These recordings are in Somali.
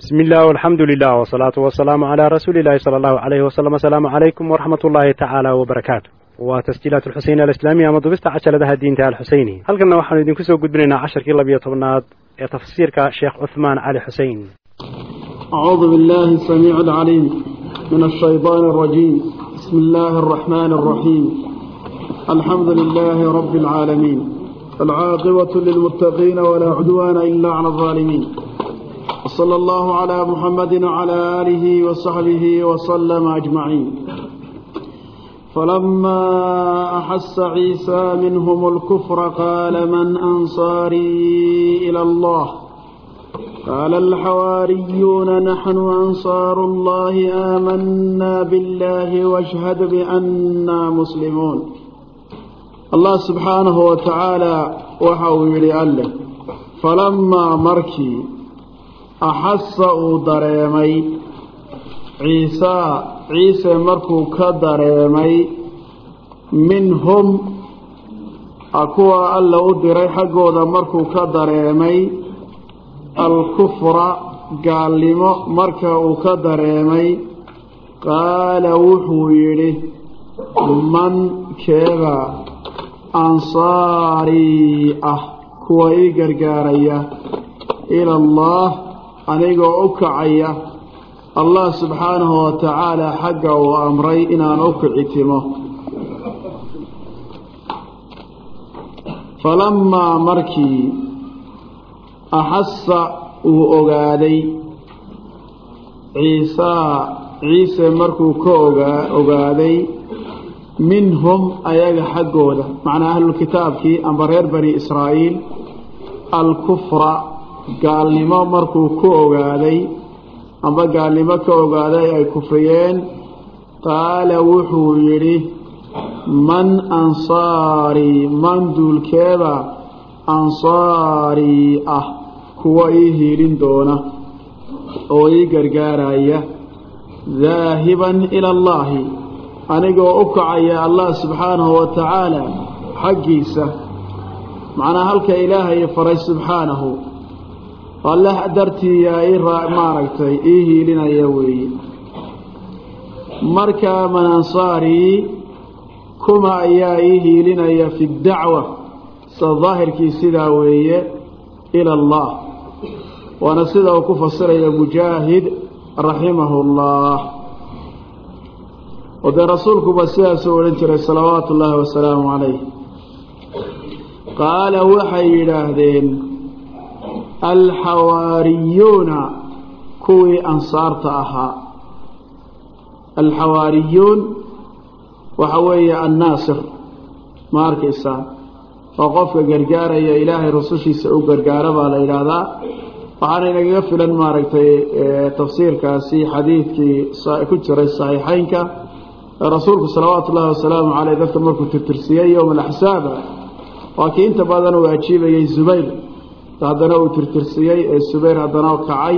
bismi illah alxamdu lilah wsalaatu wasalaamu calaa rasuuli illahi sala allahu alayhi wasalam asalaamu calaykum waraxmat ullaahi tacaala wbarakaatu waa tasjiilaat alxuseyn alislaamiya ama dubista cajaladaha diinta alxuseyni halkanna waxaanu idinku soo gudbinaynaa casharkii labiyo tobnaad ee tafsiirka sheekh cuhmaan cali xusein أعوذ بالله السميع العليم من الشيطان الرجيم بسم الله الرحمن الرحيم الحمد لله رب العالمين العاقبة للمتقين ولا عدوان إلا على الظالمين وصلى الله على محمد وعلى آله وصحبه وسلم أجمعين فلما أحس عيسى منهم الكفر قال من أنصاري إلى الله قال الحواريون نحن أنصار الله آمنا بالله واشهد بأنا مسلمون الله سبحانه وتعالى tacaala waxa uu yidhi alleh axasa uu dareemay. Ciisaa ciise markuu ka dareemay minhum kuwa alla u diray xaggooda markuu ka dareemay alkufra gaalnimo marka uu ka dareemay qaala wuxuu yidhi man keeba ansaarii ah kuwa ii gargaaraya ila allah anigoo u kacaya allah subxaanahu wa tacaala xagga uu amray inaan u kicitimo. Falamaa markii axasa uu ogaaday ciisaa ciise markuu ka ogaa ogaaday minhum ayaga xaggooda macnaa ahlulkitaabkii amba reer bani israa'iil alkufra gaalnimo markuu ku ogaaday amba gaalnimo ka ogaaday ay kufriyeen qaala wuxuu yidhi man ansaarii man duulkeeda ansaarii ah kuwa ii hiilin doona oo ii gargaaraya daahiban ila allaahi anigoo u kacaya allah subxaanahu wa tacaala xaggiisa macnaa halka ilaahay faray subxaanahu allah dartiiyaa ii maaragtay ii hiilinaya weeye markaa man ansaarii kuma ayaa ii hiilinaya fi dacwa sa daahirkii sidaa weeye ila allah. Waana sida uu ku fasiraya mujaahid raximahu اllah oo dee rasuulkuba sidaasuu odhan jiray salawaatu ullaahi wasalaamu calayh qaala waxay yidhaahdeen alxawaariyuuna kuwii ansaarta ahaa alxawaariyuun waxa weeye annaasir ma arkaysaa oo qofka gargaaraya ilaahay rusushiisa u gargaaro baa la yidhaahdaa waxaana inagaga filan maaragtay tafsiirkaasi xadiidkii ku jiray saxiixeynka rasuulku salawaatu ullaahi wasalaamu caleyh dadka markuu tirtirsiyey yowma alaxsaaba waa kii inta badan uu ajiibayey zubayr haddana uu tirtirsiyey ee subayr haddana kacay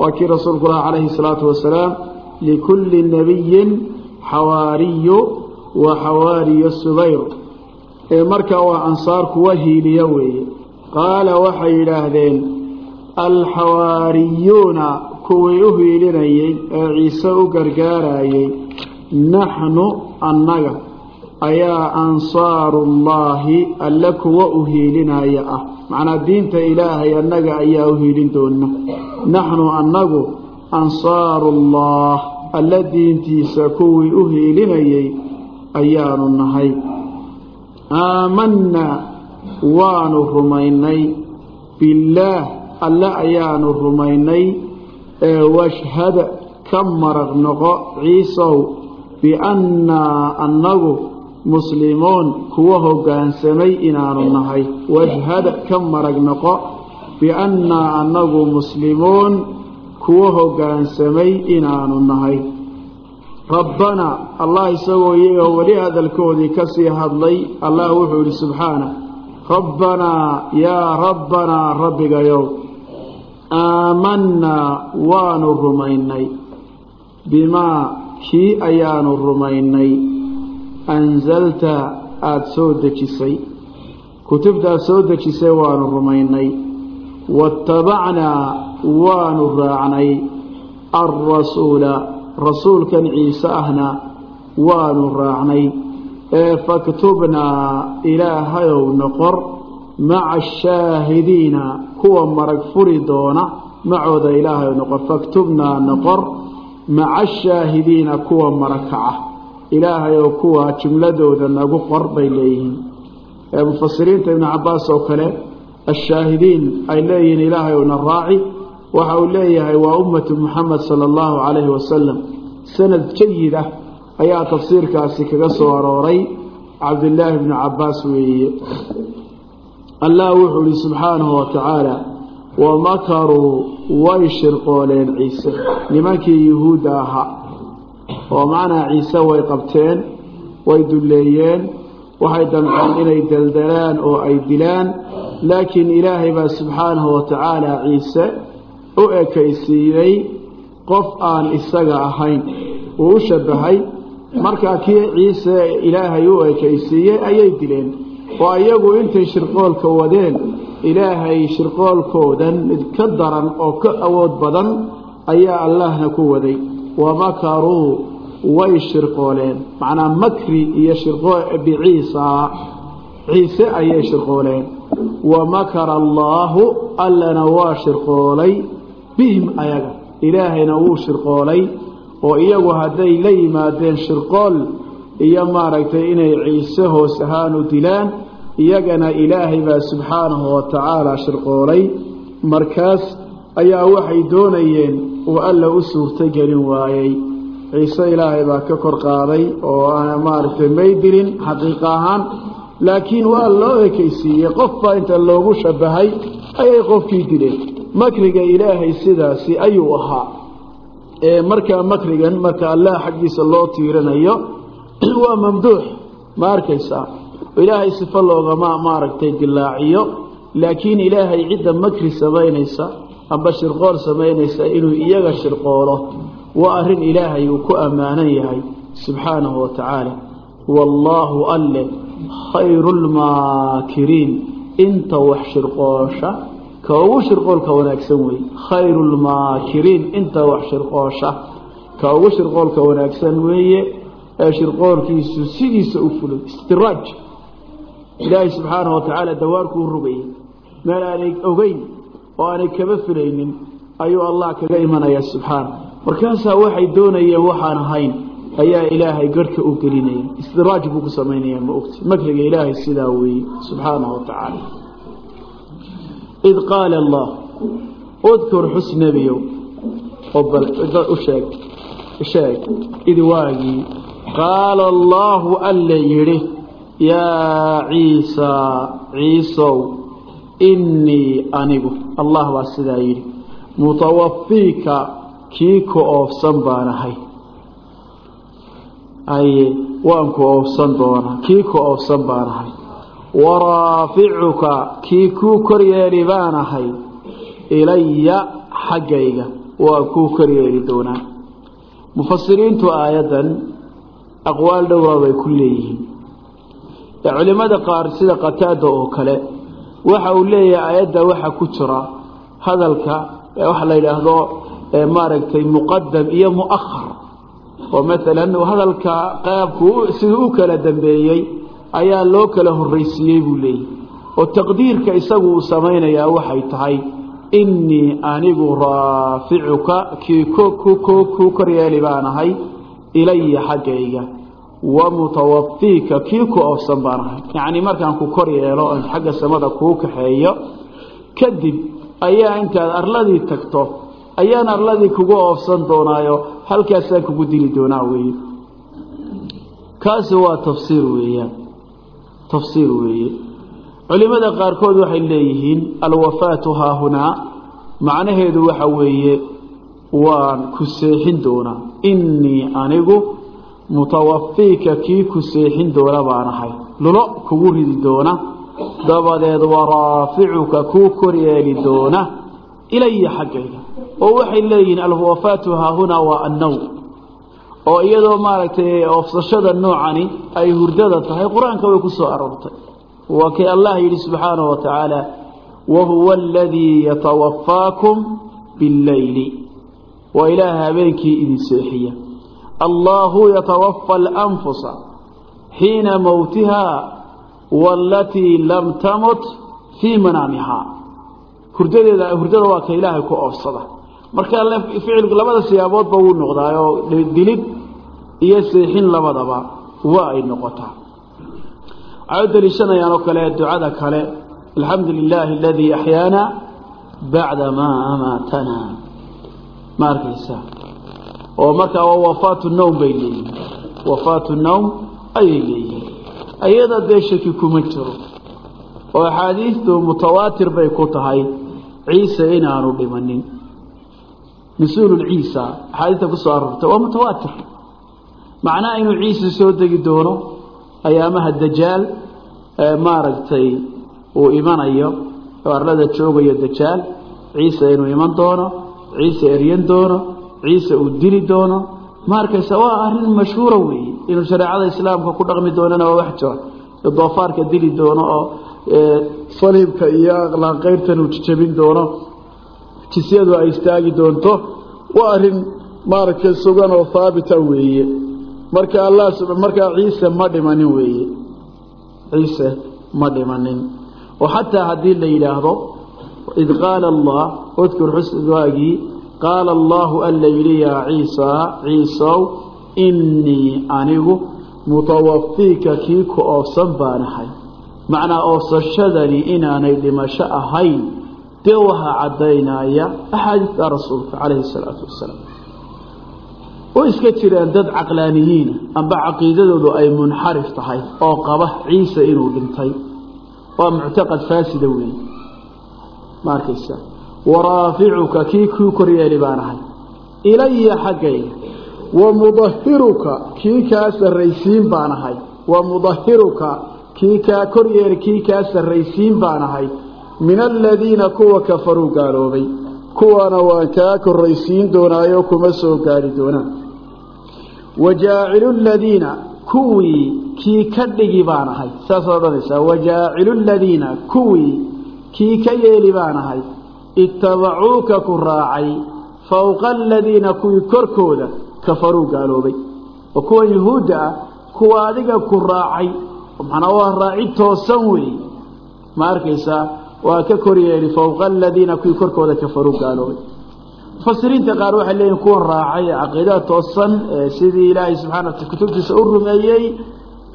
waa kii rasuulku laha calayhi salaatu wasalaam likulli nabiyin xawaariyu wa xawaariyu subayr. Marka waa ansaar kuwa hiiliya weeye. Qaala waxay yidhaahdeen alxawaariyuuna kuwii u hiilinayey ee ciise u gargaarayey naxnu annaga ayaa ansaarullaahi alle kuwa u hiilinaya ah. Macnaa diinta ilaahay annaga ayaa u hiilin doona. Naxnu annagu ansaaruullah alle diintiisa kuwii u hiilinayey ayaanu nahay. Aamanna waanu rumaynay. Billaah alle ayaanu rumaynay. Ee washhad ka maraq noqo ciisow biannaa annagu muslimuun kuwa hoggaansamay inaanu nahay. Washhad ka marag noqo biannaa annagu muslimuun kuwa hoggaansamay inaanu nahay. Rabbanaa allah isagoo iyaga weli hadalkoodii ka sii hadlay allah wuxuu yidhi subxaana rabbanaa yaa rabbanaa rabbigayow aamannaa waanu rumaynay. Bimaa kii ayaanu rumaynay ansalta aada soo dejisay kutubtaad soo dejisay waanu rumaynay waattabacnaa waanu raacnay alrasuula rasuulkan ciise ahna waanu raacnay ee faktubnaa ilaahayow noqor maca ashaahidiina kuwa marag furi doona macooda ilaahayow noqor faktubnaa noqor maca ashaahidiina kuwa marag kaca ilaahayow kuwa jumladooda nagu qor bay leeyihiin. Mufasiriinta ibnu cabaas oo kale ashaahidiin ay leeyihiin ilaahayowna raaci waxa uu leeyahay waa ummatu muxamed sala allahu calayhi wasalam sanad jayid ah ayaa tafsiirkaasi kaga soo arooray cabdillaahi bnu cabaas weeye. Allah wuxuu ihi subxaanahu wa tacaala wamakaruu way shirqooleen ciise. Nimankii yuhuudda ahaa oo macnaa ciise way qabteen way dulleeyeen waxay damceen inay deldelaan oo ay dilaan. Laakiin ilaahay baa subxaanahu wa tacaala ciise u ekaysiiyey qof aan isaga ahayn. Uu u shabahay markaa kii ciise ilaahay u ekaysiiyey ayay dileen. Oo iyagu intay shirqoolka wadeen ilaahay shirqoolkoodan mid ka daran oo ka awood badan ayaa allahna ku waday. Wamakaruu way shirqooleen. Macnaa makri iyo biciisa ciise ayay shirqooleen. Wamakara allaahu allana waa shirqoolay bihim ayaga. Ilaahayna wuu shirqoolay oo iyagu hadday la yimaadeen shirqool iyo maaragtay inay ciise hoos ahaanu dilaan iyagana ilaahay baa subxaanahu wa tacaala shirqoolay. Markaas ayaa waxay doonayeen uu alla u suurtogelin waayey ciise ilaahay baa ka kor qaaday oo maaragtay may dilin xaqiiqa ahaan laakiin waa loo ekaysiiyey. Qofbaa inta loogu shabahay ayay qofkii dileen. Makriga ilaahay sidaasi ayuu ahaa. Markaa makrigan marka allah xaggiisa loo tiirinayo waa mamduux. Ma arkaysaa ilaahay sifo loogama maaragtay dilaaciyo laakiin ilaahay cidda makri samaynaysa amba shirqool samaynaysa inuu iyaga shirqoolo waa arrin ilaahay uu ku ammaanan yahay subxaanahu wa tacaala. Wallaahu alle khayru lmaakiriin inta wax shirqoosha ka ugu shirqoolka wanaagsan weeye khayru lmaakiriin inta wax shirqoosha. Ka ugu shirqoolka wanaagsan weeye ee shirqoolkiisu sidiisa u fulay. Istiraaj. Ilaahay subxaanahu wa tacaala dawaarkuu rugayay meel aanay ogeyn oo aanay kaba filaynin ayuu allah kaga imanaya subxaana markaasaa waxay doonayeen waxaan ahayn ayaa ilaahay garhka u gelinaya istiraaj buu ku samaynaya ma ogti makriga ilaahay sidaa weeye subxaanahu wa tacaala. Id qaala allah udkur xus nebiyow oo bal u sheeg sheeg id waagii qaala allaahu alle yidhi yaa ciisaa ciisow innii anigu allah baa sidaa yidhi mutawafiika kii ku oofsan baan ahay aye waan ku oofsan doonaa kii ku oofsan baan ahay waraaficuka kii kuu koryeeli baan ahay ilaya xaggayga waan kuu koryeeli doonaa. Mufasiriintu aayaddan aqwaal dhowraa bay ku leeyihiin. Culimmada qaar sida qataada oo kale waxa uu leeyahay aayadda waxa ku jira hadalka waxa la yidhaahdo maaragtay muqadam iyo mu'ahar oo maalan hadalka qaabku siduu u kala dambeeyey ayaa loo kala horraysiiyey buu leeyahy oo taqdiirka isagu uu samaynayaa waxay tahay innii anigu raaficuka kii kuu koryeeli baan ahay ilaya xaggayga wa mutawafiika kii ku oofsan baan ahay. Yacnii markaan ku kor yeelo oon xagga samada kuu kaxeeyo kadib ayaa intaad arladii tagto ayaan arladii kugu oofsan doonaayo halkaasaan kugu dili doonaa weeye. Kaasi waa tafsiir weeyaan tafsiir weeye. Culimmada qaarkood waxay leeyihiin alwafaatu haahunaa macnaheedu waxa weeye waan ku seexin doonaa. Innii anigu mutawafiika kii ku seexin doona baan ahay. Lulo kugu ridi doona. Dabadeed waraaficuka kuu koryeeli doona. Ilaya xaggayga oo waxay leeyihiin alwafaatu haahunaa waa annow oo iyadoo maaragtay oofsashada noocani ay hurdada tahay qur'aanka way ku soo aroortay. Waa kay allah yidhi subxaanahu wa tacaala wahuwa aladii yatawafaakum billayli. Waa ilaaha habeenkii idin seexiya. Allaahu yatawafa alanfusa xiina mowtihaa waalatii lam tamut fii manaamihaa. Hurdadeeda hurdada waa ka ilaahay ku oofsada marka ficilku labada siyaaboodba wuu noqdaa oo dilid iyo seexin labadaba waa ay noqotaa. Waxay u daliishanayaan oo kale ducada kale alxamdu lilaahi aladii axyaana bacda maa amaatana ma arkaysaa oo markaa waa wafaatu nowm bay leeyihiin wafaatu nowm ayay leeyihiin ayada dee shaki kuma jiro. Oo axaadiistu mutawaatir bay ku tahay. Ciise inaanu dhimanin mas'uulu ciisa axaadiista ku soo aroortay waa mutawaatir. Macnaha inuu ciise soo degi doono ayaamaha dajaal maaragtay uu imanayo oo arlada joogayo dajaal ciise inuu iman doono ciise eryan doono ciise uu dili doono. Ma waa arrin mashhuura weeye inuu shareecada islaamka ku dhaqmi doonana waa wax jira doofaarka dili doono oo saliibka iyo aqlaanqayrtan uu jijabin doono jisyadu ay istaagi doonto waa arrin maaragtay sugan oo haabita weeye. Marka allah markaa ciise ma dhimanin weeye. Ciise ma dhimanin. Oo xataa haddii la yidhaahdo id qaala allah udkur xuswaagii qaala allahu alla yidhi yaa ciisaa ciisow innii anigu mutawafiika kii ku oofsan baanahay macnaa oofsashadani inaanay dhimasho ahayn dee waxaa caddaynaya axaadiista rasuulka calayhi salaatu wasalaam. Oo iska jiraan dad caqlaaniyiina amba caqiidadoodu ay munxarif tahay oo qaba ciise inuu dhintay. Waa muctaqad faasida weeye ma waraaficuka kii kuu koryeeli baan ahay. Ilaya xaggayga wa mudahiruka kii kaa sarraysiin baan ahay. Wa mudahiruka kii kaa koryeeli kii kaa sarraysiin baan ahay min aladiina kuwa kafaruu gaaloobay kuwana waan kaa korraysiin doonaayo kuma soo gaari doonaan. Wajaacilu ladiina kuwii kii ka dhigi baan ahay saasad odhanaysaa. Wajaacilu ladiina kuwii kii ka yeeli baan ahay ittabacuuka ku raacay fowqa aladiina kuwii korkooda kafaruu gaaloobay. Oo kuwa yuhuudda ah kuwa adiga ku raacay macnaa waa raaci toosan weey ma arkaysaa waa ka koryeeli fowqa aladiina kuwii korkooda kafaruu gaaloobay. Mufasiriinta qaar waxay leeyihiin kuwan raacay caqiidada toosan sidii ilaahay subxaana kutubtiisa u rumeeyey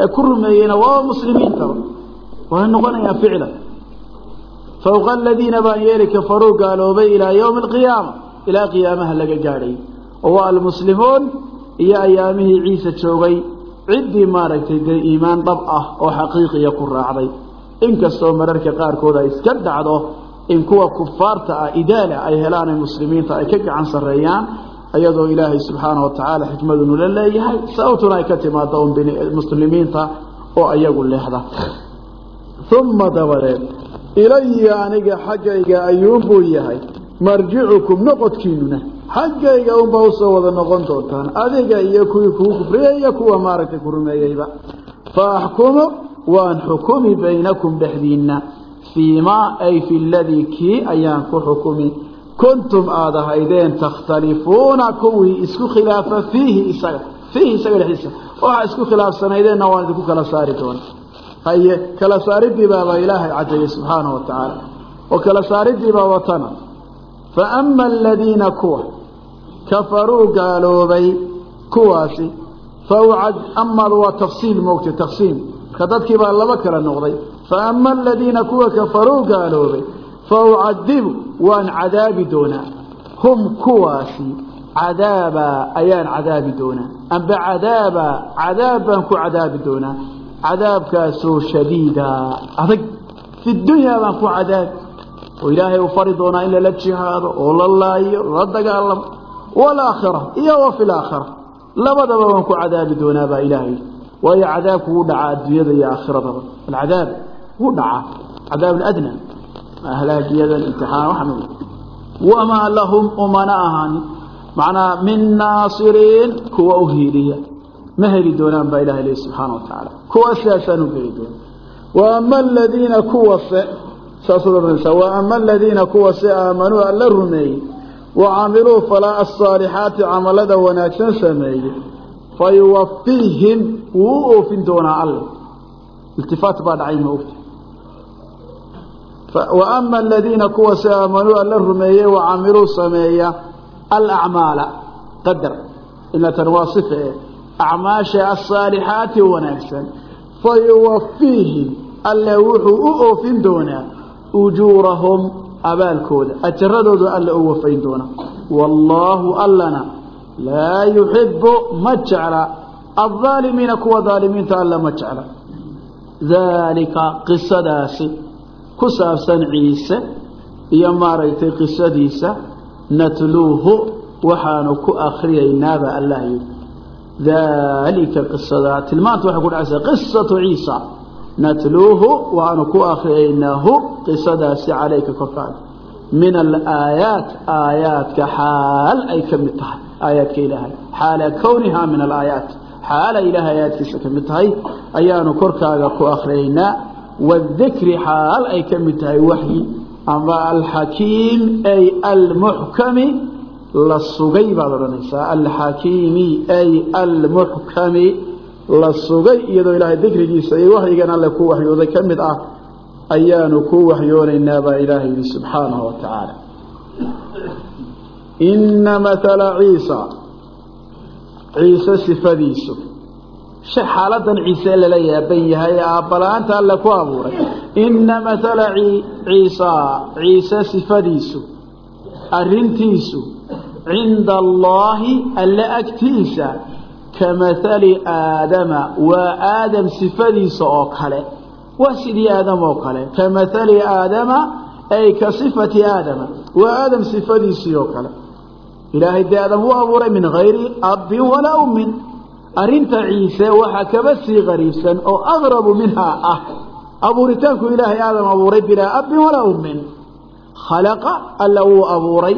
ee ku rumeeyeyna waa muslimiintaba way noqonayaan ficlan fowqa aladiina baan yeeli kafaruu gaaloobay ilaa yowmi alqiyaama ilaa qiyaamaha laga gaadhay. Oo waa almuslimuun iyo ayaamihii ciise joogay. Ciddii maaragtay iimaan dhab ah oo xaqiiqiya ku raacday inkastoo mararka qaarkood ay iska dhacdo in kuwa kufaarta ah idaala ay helaan muslimiinta ay ka gacan sarreeyaan iyadoo ilaahay subxaana wa tacaala xikmadunu la leeyahay sababtuna ay ka timaado un muslimiinta oo iyagu leexda. Uma dabadeed ilaya aniga xaggayga ayuunbuu yahay marjicukum noqodkiinuna xaggayga unbaa u soo wada noqon doontaan adiga iyo kuwii kuu kufriyey iyo kuwa maaragtay ku rumeeyeyba. Fa waan xukumi baynakum dhexdiinna fii maa ay fi ladii kii ayaan ku xukumi. Kuntum aada ahaydeen takhtalifuuna kuwii isku khilaafa fiihi isaga. Fiihi isaga dhexdiisa. Waxaa isku khilaafsanaydeenna waan idinku kala saari doona haye kala saaridii baaba ilaahay cadeeyey subxaana wa tacaala. Oo kala saaridii baa watana. Fa ama aladiina kuwa kafaruu gaaloobay kuwaasi. Fawcad amaadu waa tafsiil moogtay taqsiim marka dadkii baa laba kala noqday. Fa ama aladiina kuwa kafaruu gaaloobay fa ucadibu waan cadaabi doonaa. Hum kuwaasi cadaabaa ayaan cadaabi doonaa. Amba cadaaba cadaab baan ku cadaabi doonaa. Cadaabkaasoo shadiida adag. Fi dunyaa baan ku cadaabi oo ilaahay uu fari doonaa in lala jihaado oo la laayo lala dagaalamo. Waalaakhira iyo wa fi laakhira labadaba waan ku cadaabi doonaa baa ilaahay waayo cadaabku wuu dhacaa adduunyada iyo aakhiradaba alcadaab wuu dhacaa. Cadaab adna. Ahlaagiyadan imtixaan waxmid wamaa lahum umana ahaanin macnaa min naasiriin kuwa u hiiliya. Ma heli doonaan baa ilahay lehi subxaana wa tacaala. Kuwa sidaasaan u geli doona wa ama aladiina kuwase saasaad odhanaysaa wa ama aladiina kuwase aamanuu alla rumeeyey. Wacamiluu falaa asaalixaati camalada wanaagsan sameeye fayuwafiihim wuu u oofin doonaa alle iltifaat baa dhacay ma ogta wa ama aladiina kuwasi aamanuu alla rumeeyey wacamiluu sameeya alacmaala qadar inatan waa sife acmaasha asaalixaati wanaagsan fayuwafiihim alle wuxuu u oofin doonaa ujuurahum abaalkooda ajaradoodu alle u wafayn doonaa wallaahu allana laa yuxibu ma jecla. Aldaalimiina kuwa daalimiinta alle ma jecla. Daalika qisadaasi. Ku saabsan ciise iyo maaragtay qisadiisa natluuhu waxaanu ku akriyaynaaba allah yidhi daalika qisada tilmaanta waxay ku dhacaysaa qisatu ciisa. Natluuhu waxaanu ku akriyaynaahu qisadaasi calayka korkaada min alaayaat aayaadka xaal ay ka mid tahay aayaadka ilaahay. Xaala kownihaa min alaayaat. Xaala ilaahay aayaadkiisa ka mid tahay ayaanu korkaaga ku akriyaynaa wadikri xaal ay ka mid tahay waxyi ama alxakiim ay almuxkami la sugay baad odhanaysaa alxakiimi ay almuxkami la sugay iyadoo ilaahay dikrigiisa iyo waxyigan alle ku waxyooday ka mid ah ayaanu ku waxyoonaynaa baa ilaahay yidhi subxaanahu wa tacaala ina matala ciisa. Ciise sifadiisu. Xaaladan ciise lala yaaban yahay aabbala-aanta alle ku abuuray. Ina matala ciisa. Ciise sifadiisu. Arrintiisu. Cinda allaahi alle agtiisa. Ka mahali aadama. Waa aadam sifadiisa oo kale. Waa sidii aadam oo kale. Ka mahali aadama ay ka sifati aadama. Waa aadam sifadiisii oo kale ilaahay dee aadam u abuuray min hayri abbin walaa ummin arrinta ciise waxaa kaba sii qariibsan oo aqrabu minhaa ah. Abuuritaanku ilaahay aadam abuuray bilaa abbin walaa ummin khalaqa alla wuu abuuray.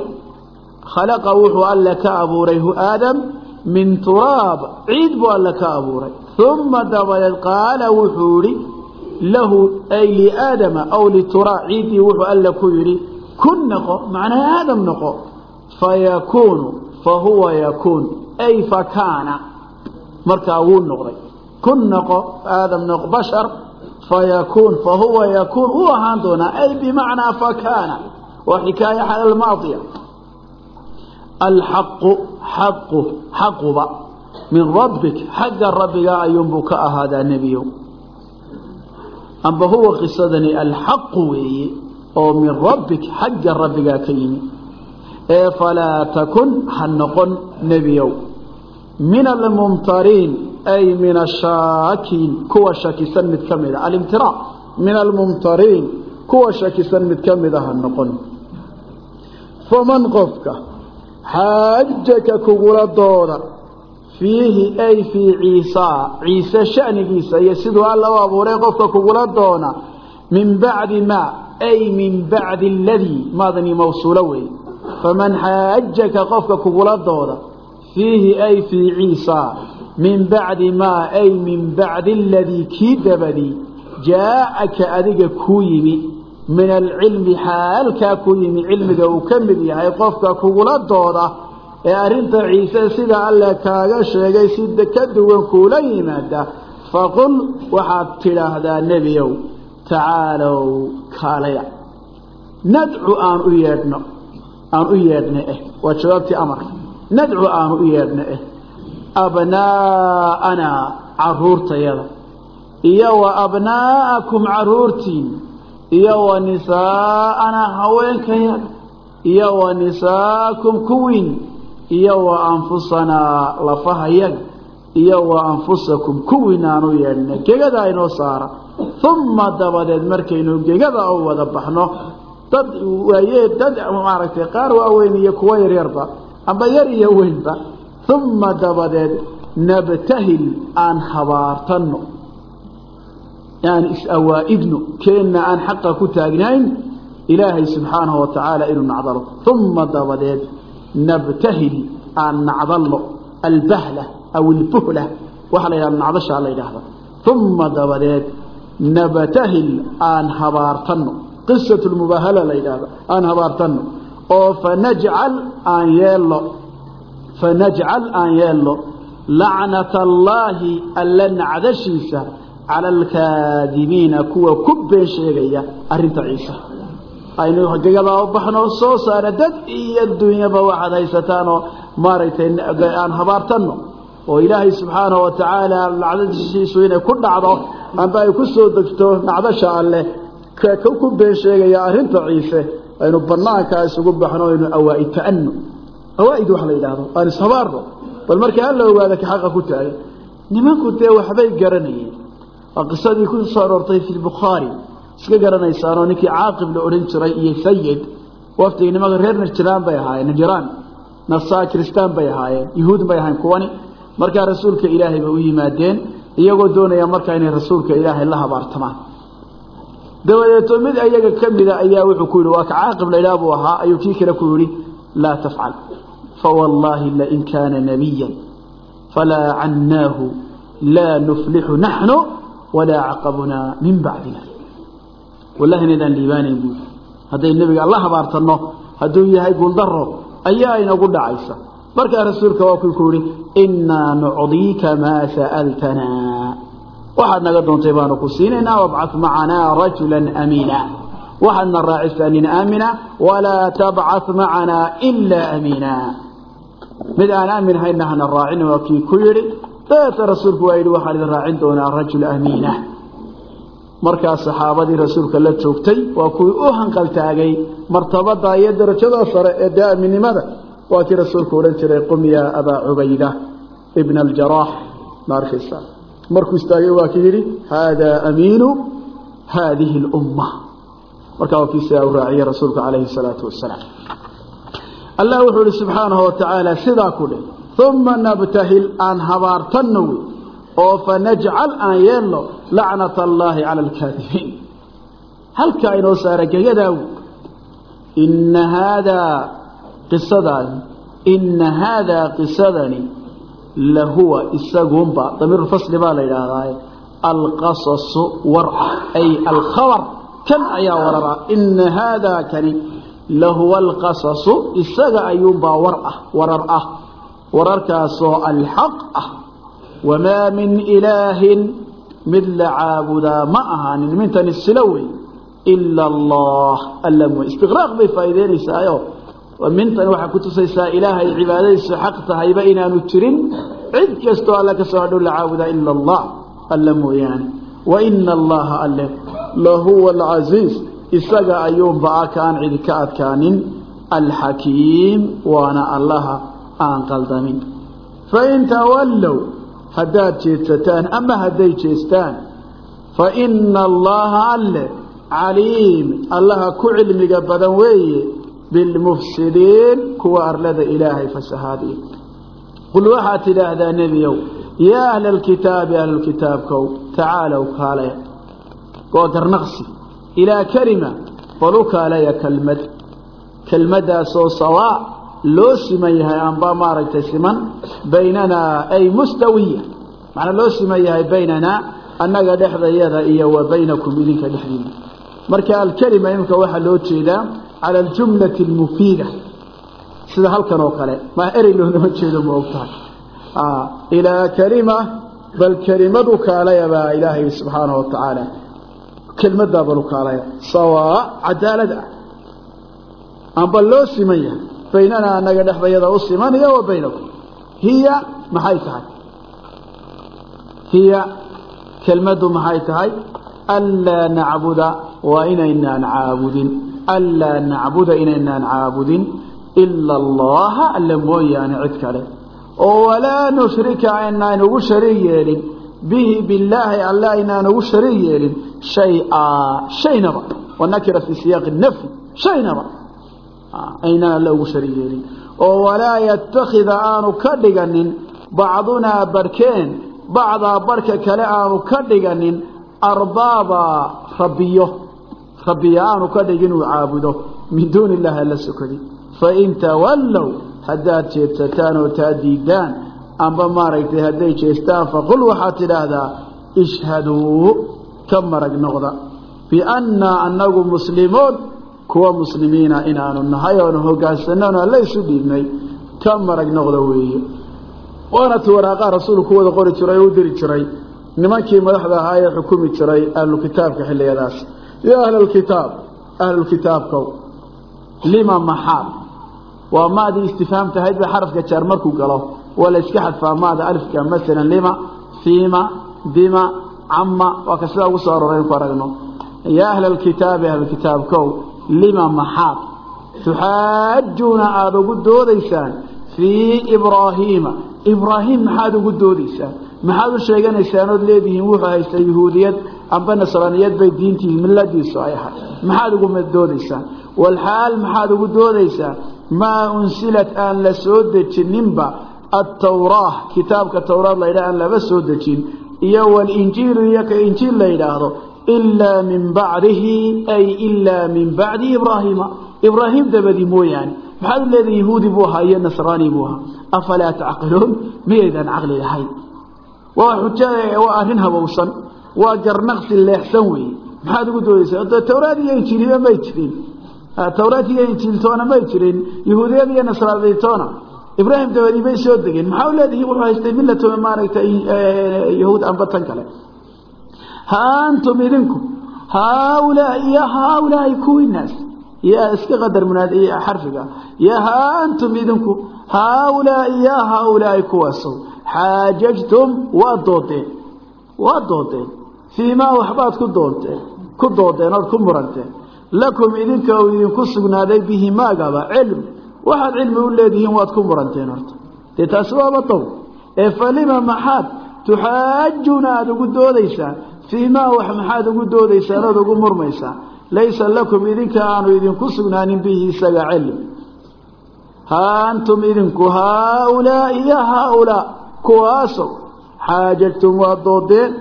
Khalaqa wuxuu alle ka abuuray hu aadam min turaab. Ciid buu alle ka abuuray. Uma dabadeed qaala wuxuu yihi lahu ay liaadama aw lituraab ciiddii wuxuu alle ku yidhi kun noqo macnaa aadam noqo fayakuunu fahuwa yakuun ay fakaana markaa wuu noqday. Kun noqo aadam noq bashar fayakuun fahuwa yakuun uu ahaan doonaa ay bimacnaa fakaana waa xikaaya xal almaadiya. Alxaqu xaqu xaquba. Min rabbik xagga rabbiga ayuunbuu ka ahaadaa nebiyow. Amba huwa qisadani alxaqu weeye oo min rabbik xagga rabbigaa ka yimi ee falaa takun ha noqon nebiyow. Min almumtariin ay min ashaakiin kuwa shakisan mid ka mida alimtira. Min almumtariin kuwa shakisan mid ka mida ha noqon. Faman qofka xaajaka kugula dooda fiihi ay fii ciisaa ciise shanigiisa iyo siduu alla u abuuray qofka kugula doona min bacdi maa ay min bacdi aladii maadani mawsuulo weeye faman xaajaka qofka kugula dooda fiihi ay fii ciisaa min bacdi maa ay min bacdi aladii kii dabadii jaaaka adiga kuu yimi min alcilmi xaalkaa ku yimi cilmiga uu ka mid yahay qofka kugula dooda ee arrinta ciise sida alle kaaga sheegay si ka duwan kuula yimaada faqul waxaad tidhaahdaa nebiyow tacaalow kaalaya. Nadcu aan u yeedhno aan u yeedhna eh waa jawaabtii amarka nadcu aan u yeedhna eh abnaa'anaa caruurtayada iyo wa abnaa'akum caruurtiin iyo wa nisaa'anaa haweenkayaga iyo wa nisaakum kuwiin iyo wa anfusanaa lafahayaga iyo wa anfusakum kuwiin aanu yeedhna gegada inoo saara uma dabadeed markaynu gegada u wada baxno dad waaye dad maaragtay qaar waaweyn iyo kuwo yaryarba amba yar iyo weynba uma dabadeed nabtahil aan habaartanno aan is-awaa'idno keenna aan xaqa ku taagnayn ilaahay subxaanahu wa tacaala inuu nacdalo. Uma dabadeed nabtahil aan nacdalno. Albahla aw ilbuhla waxaa la yidhahda nacdashaa la yidhaahda uma dabadeed nabtahil aan habaartanno qisat lmubaahala la yidhaahda aan habaartanno oo fanajcal aan yeelno fanajcal aan yeelno lacnata allaahi alla nacdashiisa cala alkaadibiina kuwa ku been sheegaya arrinta ciise aynu hagayadaa u baxno soo saara dad iyo dunyaba waxaad haysataanoo maaragtay aan habaartanno. Oo ilaahay subxaanahu wa tacaala nacdashiisu inay ku dhacdo amba ay ku soo degto nacdasha alleh ku been sheegaya arrinta ciise aynu banaankaa isugu baxno aynu awaaid ta'ano awaaid wax la yidhaahdo aan ishabaarno bal marka hala ogaada ka xaqa ku taagan nimanku dee waxbay garanayeen. Waa qisadii ku soo aroortay fi bukhaari iska garanaysaanoo ninkii caaqib la odhan jiray iyo sayid waftigii nimanka reer najraan bay ahaayeen najraan nasaa kristaan bay ahaayeen yuhuud bay ahayn kuwani. Markaa rasuulka ilaahay bay u yimaadeen iyagoo doonaya markaa inay rasuulka ilaahay la habaartamaan dabadeeto mid ayaga ka mida ayaa wuxuu ku yidhi waa ka caaqib la idhaah buu ahaa ayuu kii kale ku yidhi laa tafcal. Fawallaahi lain kaana nabiya falaa cannaahu laa nuflixu naxnu walaa caqabunaa min bacdina. Wallahi inaydaan liibaanayn buui hadday nebiga la habaartanno hadduu yahay guuldaro ayaa inagu dhacaysa. Markaa rasuulka waa kuu ku yidhi innaa nucdiika maa sa'altanaa waxaad naga doontay baanu ku siinaynaa wabcad macanaa rajula amiina. Waxaadna raacisaa nin aamina walaa tabcad macanaa ilaa amiina. Mid aan aamin hayna hana raacin waa kii ku yidhi dabeeta rasuulku waa yidhi waxaan idin raacin doonaa rajul amiina. Markaas saxaabadii rasuulka la joogtay waa kuwii u hanqaltaagay martabada iyo darajada sare ee dee aaminimada waa kii rasuulku odhan jiray qum yaa abaa cubayda ibna aljaraax ma markuu istaagay waa ki yidhi haadaa amiinu haadihi اlumma markaa waa kii sidaa u raaciyey rasuulku calayhi الsalaatu wasalaam allah wuxuu ihi subxaanahu wa tacaala sidaa ku dheh uma nabtahil aan habaartanno wey oo fanajcal aan yeelno lacnata allaahi cala alkaadibiin halkaa inoo saara gegadaa wey ina haadaa qisadaani ina haadaa qisadani lahuwa isagunba damiirulfasli baa la yidhaahdaa alqasasu war ah ay alkhabar kan ayaa warar ah ina haadaa kani lahuwa alqasasu isaga ayuunbaa war ah warar ah. Wararkaasoo alxaq ah wamaa min ilaahin mid la caabudaa ma ahaanin mintani silo wey ila allah alla mooy istiqraaq bay faa'iideynaysaao mintan waxaa ku tusaysaa ilaahay cibaadadiisu xaq tahayba inaanu jirin. Cid kastoo alla ka soo hadhow la caabudaa ila allah alla mooyaane. Wa ina allaha alle lahuwa alcasiiz isaga ayuunba ah kaan cidi ka adkaanin. Alxakiim waana allaha aan qaldamin. Fain tawallow haddaad jeedsataan ama hadday jeestaan fa ina allaha alle caliim. Allaha ku cilmiga badan weeye bilmufsidiin kuwa arlada ilaahay fasahaadiya qul waxaad tidhaahdaa nebiyow yaa ahla alkitaabi ahlulkitaabkow tacaalow kaalaya waa garnaqsi ilaa kelima balu kaalaya kelmad kelmaddaasoo sawaa loo siman yahay amba maaragtay siman baynanaa ay mustawiya macnaa loo siman yahay baynanaa annaga dhexdayada iyo wa baynakum idinka dhexdiina marka alkelima iminka waxaa loo jeedaa cala aljumlati almufiida. Sida halkan oo kale. Maa erey loolama jeedo ma og tahay ilaa kelima bal kelimadu kaalaya baa ilaahay subxaanahu wa tacaala kelmaddaa balu kaalaya. Sawaa cadaalad ah. Amba loo siman yahay. Baynanaa annaga dhexdayada u siman iyo wa baynakum. Hiya maxay tahay? Hiya kelmaddu maxay tahay? Anlaa nacbuda waa inaynaan caabudin anlaa nacbuda inaynaan caabudin ila allaha alla mooyaane cid kale oo walaa nushrika aynaan ugu shariig yeelin bihi billaahi alle aynaan ugu shariig yeelin shaya shaynaba wanakira fii siyaaqi nafyi shaynaba aynaan alle ugu shariig yeelin oo walaa yattakhida aanu ka dhiganin bacdunaa barhkeen bacdaa barhka kale aanu ka dhiganin arbaaba rabbiyo rabbiya aanu ka dhigin uu caabudo min duuni illahi alla sokadi fain tawallow haddaad jeedsataan oo taa diidaan amba maaragtay hadday jeestaan faqul waxaad tidhaahdaa ishhaduu ka marag noqda biannaa annagu muslimuun kuwa muslimiina inaanu nahay oonu hogaansanano alla isu dhiibnay ka marag noqda weeye. Waana ti waraaqaha rasuulku ku wada qori jiray oo u diri jiray. Nimankii madaxda ahaa ee xukumi jiray ahlukitaabka xilligadaas yo ahlulkitaab ahlulkitaabkow lima maxaad waa maadii istifhaamtahayd bay xarafka jaar markuu galo waa la iska xadfaa maada alifka masalan lima fiima bima cama waa ka sidaa ugu soo aroray ku aragno yaa ahla alkitaabi ahlulkitaabkow lima maxaad tuxaajuuna aada ugu doodaysaan fii ibraahiima ibraahim maxaad ugu doodaysaan maxaad u sheeganaysaan ood leedihiin wuxuu haysta yuhuudiyad amba nasraaniyad bay diintii miladiisu ay ahay maxaad ugu doodaysaan walxaal maxaad ugu doodaysaa maa unsilat aan la soo dejininba altawraa kitaabka towraad la ydhaha aan laba soo dejin. Iyo walinjiilu iyo ka injiil la yidhaahdo. Ilaa min bacdihi ay ilaa min bacdi ibraahiima ibraahim dabadii mooyaane. Maxaad leedahay yahuudi buu ahaa iyo nasraani buu ahaa? Afalaa tacqiluun? Miyaydaan caqli lahayn? Waa xuj waa arrin habowsan waa garnaqsi leexsan weeye. Maxaad ugu doodaysaa towraad iyo injiiliba may jirin. Towraad iyo injiiltoona may jirin. Yahuudiyad iyo nasraanitoona ibraahim dabadii bay soo degeen maxaa u leedihi wuxuu haystay millato maaragtay yahuud amba kale? Ha antum idinku haaulaai iyo haaulaai kuwii naas ya iska qadar munaad xarfiga ya ha antum idinku haaulaai ya haaulaai kuwaasow xaajajtum waa doodeen. Waa doodeen fii maa waxbaad ku doonteen ku doodeen ood ku muranteen lakum idinka uu idinku sugnaaday bihi maagaba cilm. Waxaad cilmi u leedihiin waad ku muranteen horta. Dee taasi waaba dow ee falima maxaad? Tuxaajuuna aada ugu doodaysaan fii maa wax maxaad ugu doodaysaan ood ugu murmaysaan laysa lakum idinka aanu idinku sugnaanin bihi isaga cilm. Ha antum idinku haaulaai ya haaulaa. Kuwaasow xaajajtum waad doodeen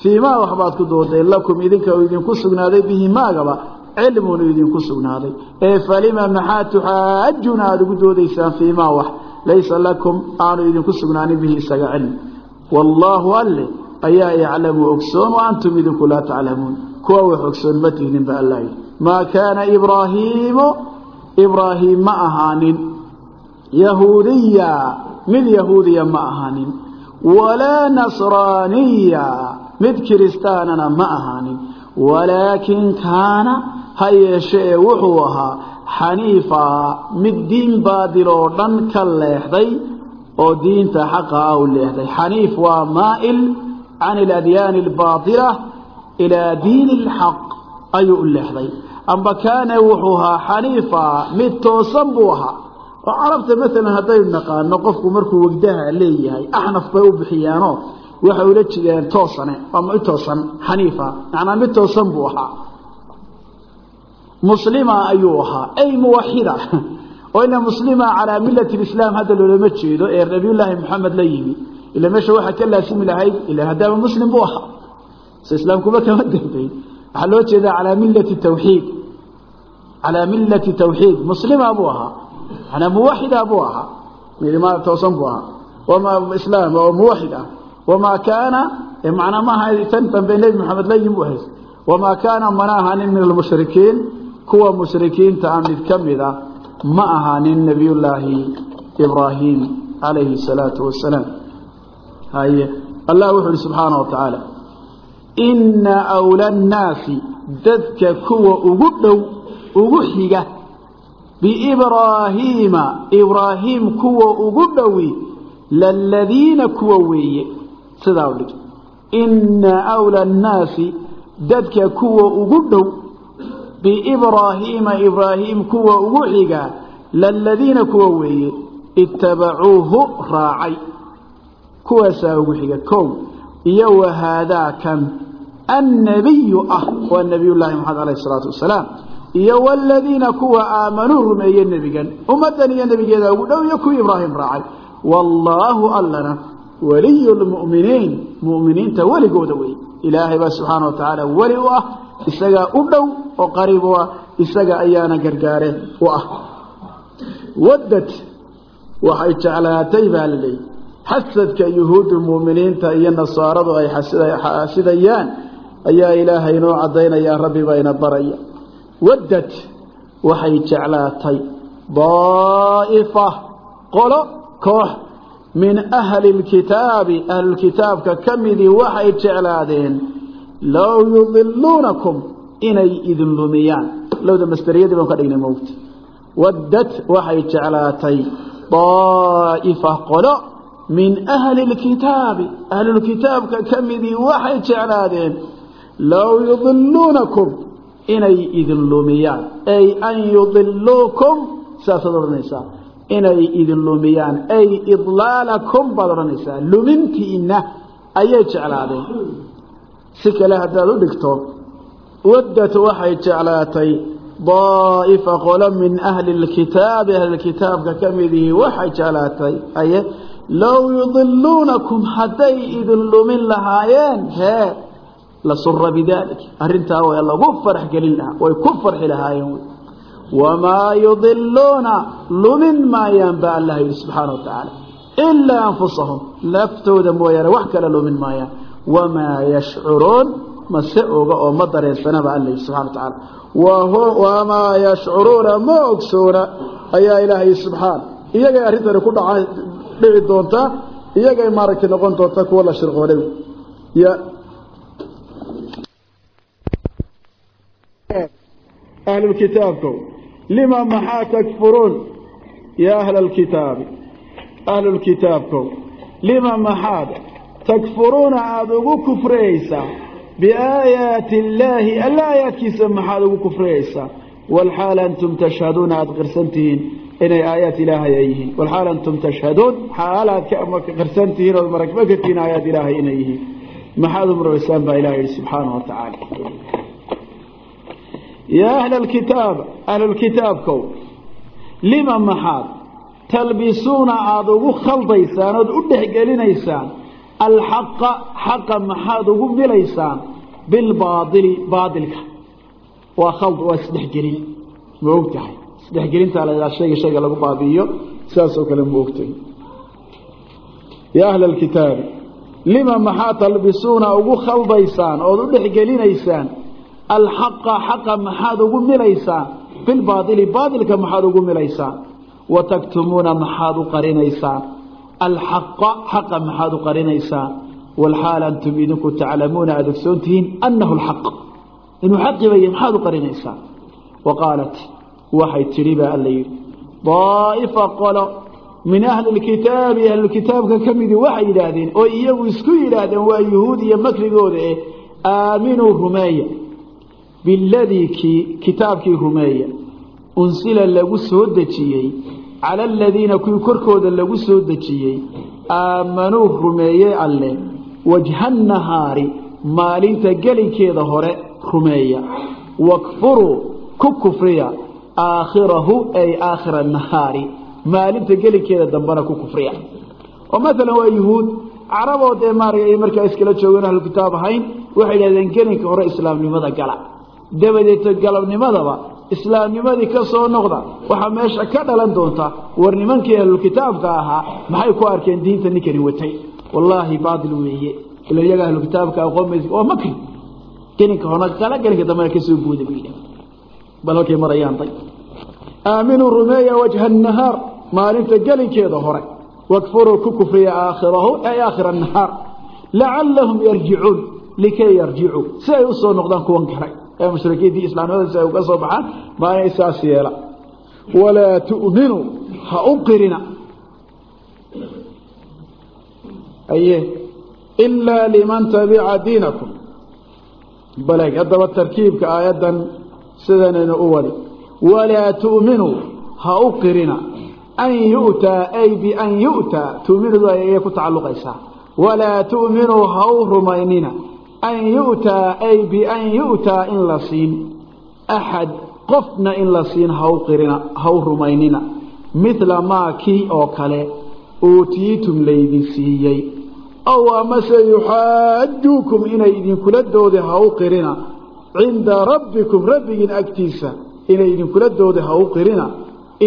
fii maa waxbaad ku doodeen lakum idinka uu idinku sugnaaday bihi maagaba cilmun idinku sugnaaday. Ee falima maxaa tuxaajuuna aada ugu doodaysaan fii maa wax. Laysa lakum aanu idinku sugnaanin bihi isaga cilm wallaahu alle ayaa yaclamu ogsoon wa antum idinku laa taclamuun. Kuwa wax ogsoon ma tihnin ba alla yidhi maa kaana ibraahiimu ibraahiim ma ahaanin. Yahuudiya mid yahuudiya ma ahaanin. Walaa nasraaniya mid kiristaanana ma ahaanin walaakin kaana ha yeeshe ee wuxuu ahaa xaniifa mid diin baadil oo dhan ka leexday oo diinta xaqa ah u leexday. Xaniif waa maa'il can aladyaani albaaila ilaa diini alxaq ayuu u leexday. Amba kaane wuxuu ahaa xaniifa mid toosan buu ahaa. Oo carabta maalan haddaynu naqaano qofku markuu wegdaha leeyahay axnaf bay u bixiyaanoo waxay ula jideen toosane waa mid toosan xaniifa macnaa mid toosan buu ahaa. Muslima ayuu ahaa. Ay muwaxida oo ina muslima calaa milati lislaam hadda loolama jeedo ee nabiyullaahi moxamed la yimi. Ila meesha waxaa ka laasimi lahayd ila haddaaba muslim buu ahaa. Se islaamkuba kama dambeyn. Waxaa loo jeedaa calaa milati tawxiid. Calaa milati tawxiid. Muslima buu ahaa. Manaa muwaxida buu ahaa. Midma toosan buu ahaa. Wama islaam oo muwaxid ah wamaa kaana macnaa maaha tan dambe nebi moxamed la yimi bu hays wamaa kaana mana ahaanin min almushrikiin kuwa mushrikiinta a mid ka mid a ma ahaanin nebiyullaahi ibraahim calayhi salaatu wasalaam haye allah wuxu uhi subxaana wa tacaala inna wla nnaasi dadka kuwa ugu dhow ugu xiga biibraahiima ibraahiim kuwa ugu dhowi laladiina kuwa weeye sidaa udhig inna wla nnaasi dadka kuwa ugu dhow biibraahiima ibraahiim kuwa ugu xiga laladiina kuwa weeye itabacuuhu raacay. Kuwaasaa ugu xiga kow. Iyo wahaadaa kan annabiyu ah waa nabiyullaahi maxamed alayh isalaatu wasalaam. Iyo waladiina kuwa aamanuu rumeeye nebigan. Ummaddan iyo nebigeeda ugu dhow iyo kuwii ibraahim raacay. Wallaahu allana waliyu lmu'miniin mu'miniinta weligooda wey. Ilaahay baa subxaana wa tacaala weli u ah isagaa u dhow oo qariib u ah isaga ayaana gargaare u ah. Waddad waxay jeclaatay baa la leeyay xasadka yuhuuddu mu'miniinta iyo nasaaradu ay xaasidayaan ayaa ilaahay inoo caddaynaya rabbi bayna baraya. Waddad waxay jeclaatay daa'ifa qolo koox min ahli lkitaabi ahlulkitaabka ka midii waxay jeclaadeen low yudiluunakum inay idin lumiyaan. Lowda masderiyadii baan ka dhignay mowta waddad waxay jeclaatay daa'ifa qolo min ahli lkitaabi ahlulkitaabka ka midii waxay jeclaadeen low yudiluunakum inay idin lumiyaan. Ay an yudiluukum saasaad odhanaysaa inay idin lumiyaan ay idlaalakum baad odhanaysaa. Lumintiinna ayay jeclaadeen. Si kale haddaad u dhigto waddad waxay jeclaatay daa'ifa qolo min ahli lkitaabi ahlilkitaabka ka midihii waxay jeclaatay aye low yudiluunakum hadday idin lumin lahaayeen. Hee la sura bidaalik arrintaa waa lagu gelin lahaa way ku farxi lahaayeen wamaa yudiluuna lumin maayaan ba allah yidhi subxaana wa tacaala ilaa anfusahum laftooda mooyaane wax kale lumin maayaan wamaa yashcuruun mase oga oo ma dareensanaba alla yidhi subxana wa tacaala wamaa yashcuruuna ma ogsoona ayaa ilaahay subxaan iyagay arrintani ku dhaca dhici doontaa iyagay maaragtay noqon doonta kuwa la shirqoolay ya ahlulkitaabkow lima maxaa takfuruun yaa ahla alkitaabi ahlulkitaabkow lima maxaad takfuruuna aada ugu kufriyeysaa biaayaati illaahi alla aayaadkiisa maxaad ugu kufriyeysaa walxaal antum tashhaduuna aada qirsan tihiin inay aayaat ilaahay ay yihiin walxaal antum tashhaduun xaalaad qirsan tihiin ood maragma ka tihiin aayaat ilaahay inay yihiin maxaad umraysaan baa ilah yihi subxaana wa tacaala yaa ahla alkitaab ahlulkitaabkow lima maxaad talbisuuna aada ugu khaldaysaan ood u dhexgelinaysaan alxaqa xaqa maxaad ugu milaysaan bilbaaili baailka waa khald waa isdhexgelin ma og tahay isdhexgelintaa la shayga shayga lagu baabi'iyo sidaas oo kale ma ogtahay yaa ahla alkitaabi lima maxaa talbisuuna ugu khaldaysaan ood u dhexgelinaysaan alxaqa xaqa maxaad ugu milaysaan bilbaaili baailka maxaad ugu milaysaan wataktumuuna maxaad u qarinaysaan alxaqa xaqa maxaad u qarinaysaan walxaal antum idinku taclamuuna aada ogsoon tihiin annahu lxaq inuu xaqibaya maxaad u qarinaysaan wa qaalat waxay tidhi baa alla yidhi daa'ifa qolo min ahli lkitaabi ahlulkitaabka ka midii waxay yidhaahdeen oo iyagu isku yidhaahdeen waa yuhuud iyo makrigooda eh aaminuu rumeeya biladii kii kitaabkii rumeeya unsila lagu soo dejiyey. Cala aladiina kuwii korkooda lagu soo dejiyey. Aamanuu rumeeyey alle. Wajha nahaari maalinta gelinkeeda hore rumeeya. Wakfuruu ku kufriya. Aakhirahu ay aakhira nahaari maalinta gelinkeeda dambena ku kufriya. Oo maalan waa yuhuud caraboo dee maarag ay markaa iskala joogeen ahlukitaab ahayn waxay idhahdeen gelinka hore islaamnimada gala dabadeeta galabnimadaba islaamnimadii ka soo noqda waxaa meesha ka dhalan doonta war nimankii ahlulkitaabka ahaa maxay ku arkeen diinta ninkani watay? Wallaahi baatil weeye. Ila iyaga ahlukitaabka aqoon waa makri. Gelinka horna gala gelinka dambena ka soo guuda bay yidhahdeen bal halkay marayaan day aaminuu rumeeya wajha nahaar maalinta gelinkeeda hore. Wakfuruu ku kufriya aakhirahu ay aakhira nahaar lacallahum yarjicuun likay yarjicuu si ay u soo noqdaan kuwan kale ee mushrikiintii islaamnimada si ay uga soo baxaan maalin saas yeela. Walaa tu'minuu ha u qirina. Aye ilaa liman tabica diinakum. Bale haddaba tarkiibka aayaddan sidanaynu u wadi. Walaa tu'minuu ha u qirina. An yu'taa ay bian yu'taa tu'minudu ayay ku tacalluqaysaa. Walaa tu'minuu ha u rumaynina an yu'taa ay bian yu'taa in la siin axad qofna in la siin ha u qirina ha u rumaynina midla maa kii oo kale uutiitum laydin siiyey ow amase yuxaajuukum inay idinkula doode ha u qirina cinda rabbikum rabbigiin agtiisa inay idinkula doode ha u qirina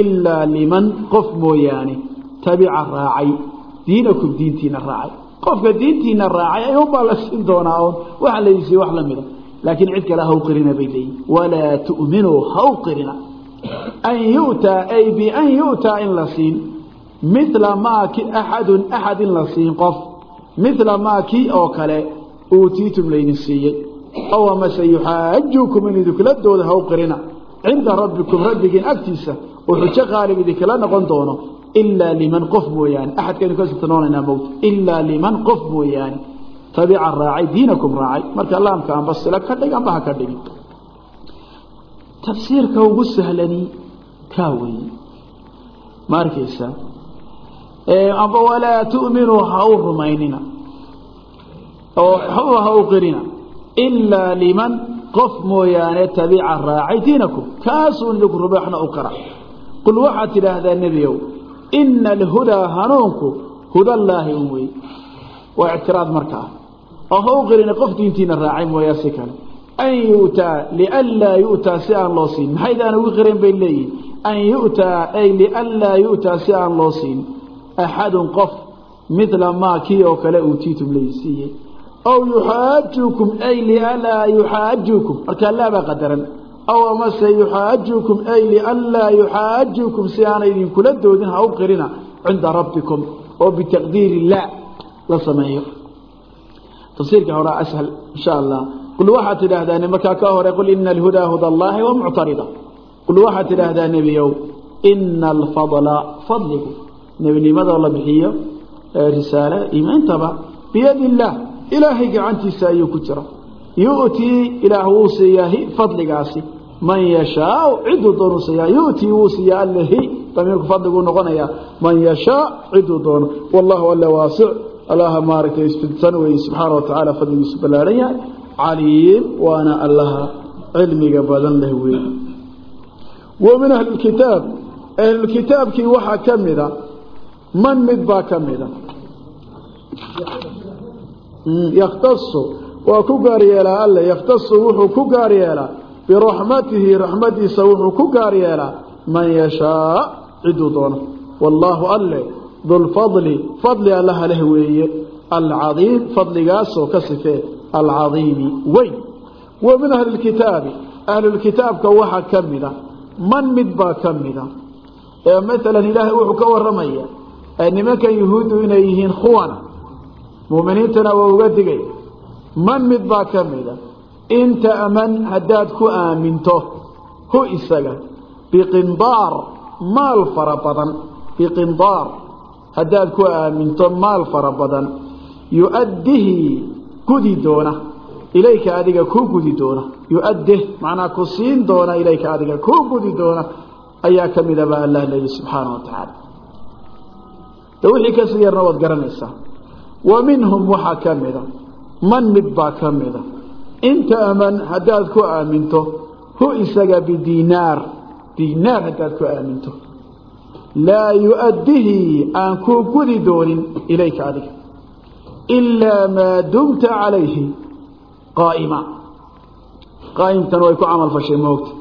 ilaa liman qof mooyaane tabica raacay diinakum diintiina raacay qofka diintiina raacay ayuunbaa la siin doonaa oon waxa laysiiye wax la mida laakiin cid kale ha u qirina bay leeyihiin walaa tu'minuu ha u qirina. An yu'taa ay bian yu'taa in la siin. Mila maa ki axadun axad in la siin qof. Mila maa kii oo kale uutiitum laydin siiyey. Ow amase yuxaajukum in idinkula dooda haw qirina. Cinda rabbikum rabbigiin agtiisa oo xujo qaalib idinkala noqon doono ilaa liman qof mooyaane axadkaynu ka sugtanoonanaa mowt ilaa liman qof mooyaane tabica raacay diinakum raacay marka laamka amba ka dhig amba ha ka dhigin tafsiirka ugu sahlani kaa weeye ma arkaysaa amba walaa tu'minuu ha u rumaynina oo ha u qirina ilaa liman qof mooyaane tabica raacay diinakum kaasuun idinku rubaxna u qira qul waxaad tidhaahdaa nebiyow ina alhudaa hanuunku hudallaahi un wey waa ictiraad markaa oo ha u qirina qof diintiina raacay mooyaa si kale. An yu'taa lianlaa yu'taa si aan loo siin. Maxaydaan ugu qireen bay leeyihiin an yu'taa ay lianlaa yu'taa si aan loo siin. Axadun qof midla maa kii oo kale uutiitum laysiiyey aw yuxaajukum ay lianlaa yuxaajukum. Markaa laabaa qadaran aw amase yuxaajukum ay lianlaa yuxaajukum si aana idinkula doodin ha u qirina cinda rabbikum oo bitaqdiiri illaah la sameeyo tafsiirka hore ashal insha allah qul waxaad tidhaahdaa markaa ka hore qul ina alhudaa huda allaahi wa qul waxaad tidhaahdaa nebiyow ina alfadla fadligu nebinimadoo la bixiyo risaale imaintaba biyadi illaah ilaahay gacantiisa ayuu ku jira yu'tii ilaah wuu siiyaa fadligaasi man yashaau ciduu doonuu siiyaa yu'tii wuu siiyaa allahi damiirku fadliguu noqonayaa. Man yashaa ciduu doono wallahu alla waasic allaha maaragtay isfidsan weeye subxaana wa tacaala fadligiisu ballaahan yahay. Caliim waana allaha cilmiga badan leh weeye wa min ahli lkitaab ahlulkitaabkii waxaa ka mida man mid baa ka mida yakhtasu waa ku gaar yeelaa alle. Yakhtasu wuxuu ku gaar yeelaa biraxmatihi raxmadiisa wuxuu ku gaar yeelaa man yashaa ciduu doono. Wallaahu alle dulfadli fadli allaha leh weeye. Alcadiim fadligaasoo ka sifee alcadiimi weyn. Wa min ahli lkitaabi ahlulkitaabka waxaa ka mida man mid baa ka mida ee maalan ilaahay wuxuu ka waramaya nimankan yuhuuddu inay yihiin khuwana muuminiintana waa uga digay man mid baa ka mida in ta'man haddaad ku aaminto hu isaga biqindaar maal fara badan. Biqindaar haddaad ku aaminto maal fara badan. Yu'addihi gudi doona. Ilayka adiga kuu gudi doona. Yu'addih macnaa ku siin doona ilayka adiga kuu gudi doona. Ayaa ka mida baa allah leeyi subxaana wa tacaala. De wixii ka sii yarna waad garanaysaa. Wa minhum waxaa ka mida man mid baa ka mida in ta'man haddaad ku aaminto hu isaga bidiinaar diinaar haddaad ku aaminto. Laa yu'addihi aan kuu gudi doonin ilayka adiga. Ilaa maa dumta calayhi qaa'ima. Qaa'imtan way ku camal fashay moogta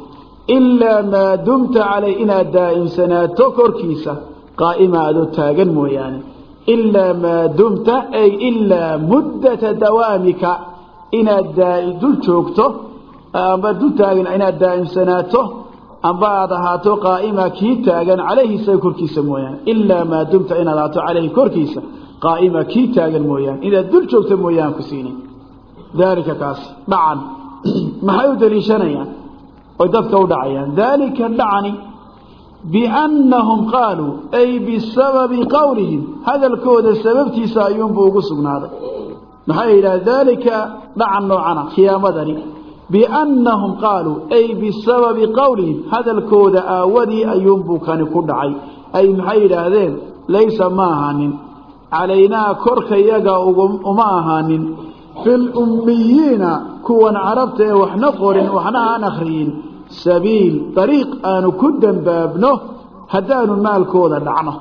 ilaa maa dumta calayh inaad daa'imsanaato korkiisa qaa'ima adoo taagan mooyaane. Ilaa maa dumta ay ilaa muddata dawaamika inaad dul joogto amba dul taagan inaad daa'imsanaato amba aad ahaato qaa'ima kii taagan calayhi isaga korkiisa mooyaane ilaa maa dumta inaad ahaato calayhi korkiisa qaa'ima kii taagan mooyaane inaad dul joogto mooyaan ku siinin daalika kaasi dhacan maxay u daliishanayaan? Oy dadka u dhacayaan. Daalika dhacani biannahum qaaluu ay bisababi qowlihim hadalkooda sababtiisa ayuunbuu ugu sugnaaday maxay yidhaha daalika dhacan noocana khiyaamadani biannahum qaaluu ay bisababi qowlihim hadalkooda aawadii ayuunbuu kani ku dhacay. Ay maxay yidhaahdeen? Laysa ma ahaanin. Calaynaa korkayaga uma ahaanin. Fi lummiyiina kuwan carabta ee waxna qorin waxna aan akhriyin. Sabiil dariiq aanu ku dembaabno haddaanu maalkooda dhacno.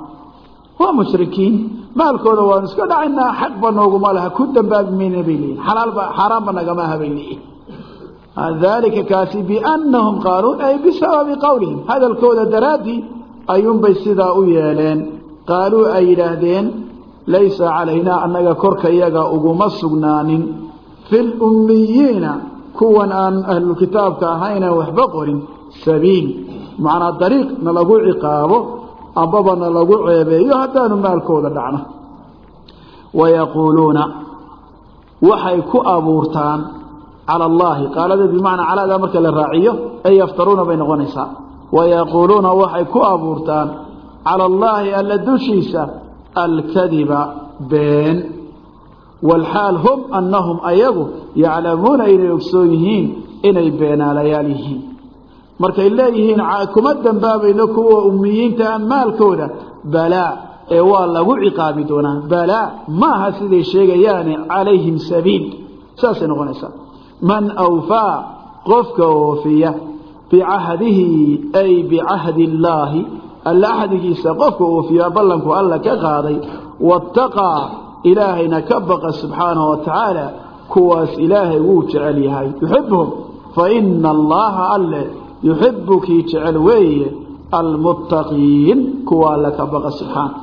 Waa mushrikiin maalkooda waanu iska dhacaynaa xaqba nooguma laha. Ku dembaabi mayna bay leeyihiin xalaalba xaaraanba nagama aha bay leeyihiin daalika kaasi biannahum qaaluu ay bisababi qowlihim hadalkooda daraaddii ayuunbay sidaa u yeeleen. Qaaluu ay yidhaahdeen laysa calaynaa annaga korkayaga uguma sugnaanin. Fi lummiyiina kuwan aan ahlulkitaabka ahaynan waxba qorin. Sabiil. Macnaa dariiq na lagu ciqaabo ambaba na lagu ceebeeyo haddaanu maalkooda dhacno. Wayaquuluuna waxay ku abuurtaan cala allaahi qaalada bimacnaa calaadaa marka la raaciyo ay yaftaruuna bay noqonaysaa. Wayaquuluuna waxay ku abuurtaan cala allaahi alla dushiisa alkadiba been. Walxaal hum annahum ayagu yaclamuuna inay ogsoon yihiin inay beenaalayaal yihiin markay leeyihiin kuma dembaabayno kuwa ummiyiinta maalkooda. Balaa ee waa lagu ciqaabi doonaa. Balaa maaha siday sheegayaane calayhim sabiil. Saasay noqonaysaa. Man awfaa qofka oofiya bicahdihi ay bicahdi illaahi alla axdigiisa qofka oofiya ballanku alla ka qaaday. Waataqaa ilaahayna ka baqa subxaanahu wa tacaala kuwaas ilaahay wuu jecel yahay. Yuxibuhum fa ina allaha alle yuxibu kii jecel weeye almuttaqiin kuwa alle ka baqa subxaana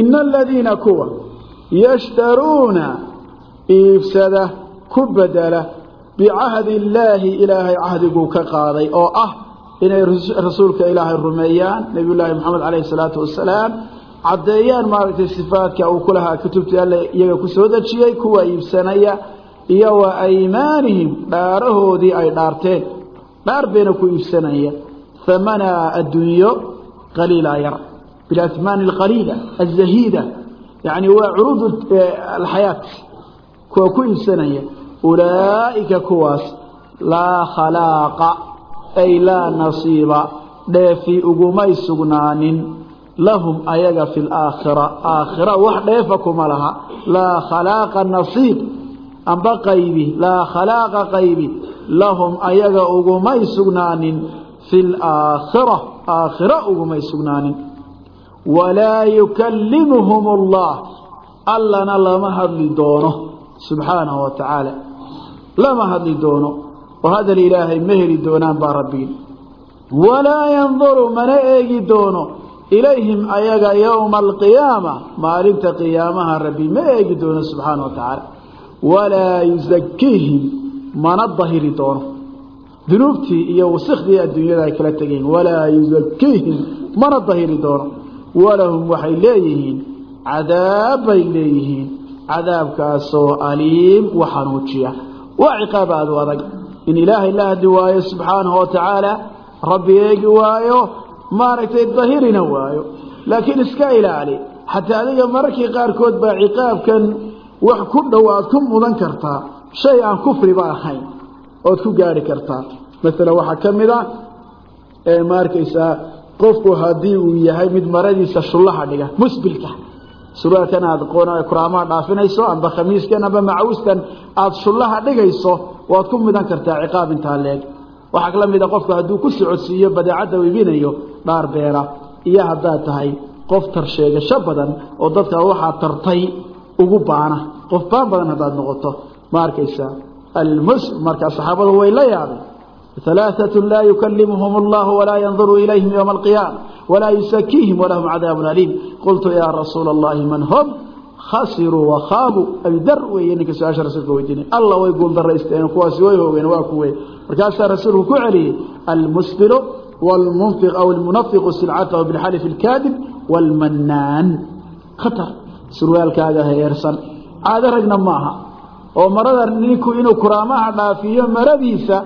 ina aladiina kuwa yashtaruuna iibsada ku bedela bicahdi illaahi ilaahay cahdiguu ka qaaday oo ah inay rasuulka ilaahay rumeeyaan nebiy llaahi moxamed calayhi salaatu wasalaam caddeeyaan maaragtay sifaadka uu ku lahaa kutubtii alle iyaga ku soo dejiyey kuwa iibsanaya iyo wa aymaanihim dhaarahoodii ay dhaarteen dhaar bayna ku iibsanaya. Hamana addunyo qaliila yar. Bilasmaani alqaliila azahiida yacni waa curuud alxayaat kuwa ku iibsanaya. Ulaa'ika kuwaas laa khalaaqa ay laa nasiiba. Dheefi ugumay sugnaanin. Lahum ayaga fi laakhira aakhira wax dheefa kuma laha. Laa khalaaqa nasiib. Amba qaybi. Laa khalaaqa qaybi lahum ayaga ugumay sugnaanin fi laakhira aakhira ugumay sugnaanin. Walaa yukallimuhum allah allana lama hadli doono subxaanahu wa tacaala. Lama hadli doono. Oo hadal ilaahay ma heli doonaan baa rabbiin. Walaa yanduru mana eegi doono. Ilayhim ayaga yowma alqiyaama maalinta qiyaamaha rabbi ma eegi doono subxaana wa tacaala. Walaa yusakiihim mana dahiri doono. Dunuubtii iyo wasikhdii adduunyada ay kala tegeen walaa yusakiihim mana dahiri doono. Walahum waxay leeyihiin cadaab bay leeyihiin cadaabkaasoo aliim u xanuujiya. Waa ciqaab aadu adag in ilaahay la waayo subxaanahu wa tacaala rabbi eegi waayo maaragtay dahirina waayo. Laakiin iska ilaali xataa adiga mararkii qaarkood baa ciqaabkan wax ku dhow aad ku mudan kartaa shay aan kufriba ahayn ood ku gaari kartaa. Maalan waxaa ka mid a ma arkaysaa qofku haddii uu yahay mid maradiisa shullaha dhiga musbilka. Suraalkan aad kuraamaha dhaafinayso amba khamiiskan amba macawiskan aada shullaha dhigayso waad ku mudan kartaa ciqaab intaa leeg. Waxaa la mida qofku hadduu ku socodsiiyo badeecadda iibinayo dhaar beera. Iyo haddaad tahay qof tar sheegasho badan oo dadka waxaa tartay ugu baana. Qof baan badan haddaad noqoto ma arkaysaa almus markaa saxaabadu way la yaabeen ثلاثة لا يكلمهم الله ولا ينظر إليهم يوم القيامة ولا يسكيهم ولهم عذاب أليم قلت يا رسول الله من هم خسروا وخابوا أبي در وينك سؤال رسولك ويديني الله ويقول در استين كواسي ويهوين واكوي مركز رسوله كعلي المسبل والمنفق أو المنفق سلعته بالحلف الكاذب والمنان خطر سروالك هذا هيرسن هذا رجنا oo marada ninku inuu kuraamaha dhaafiyo maradiisa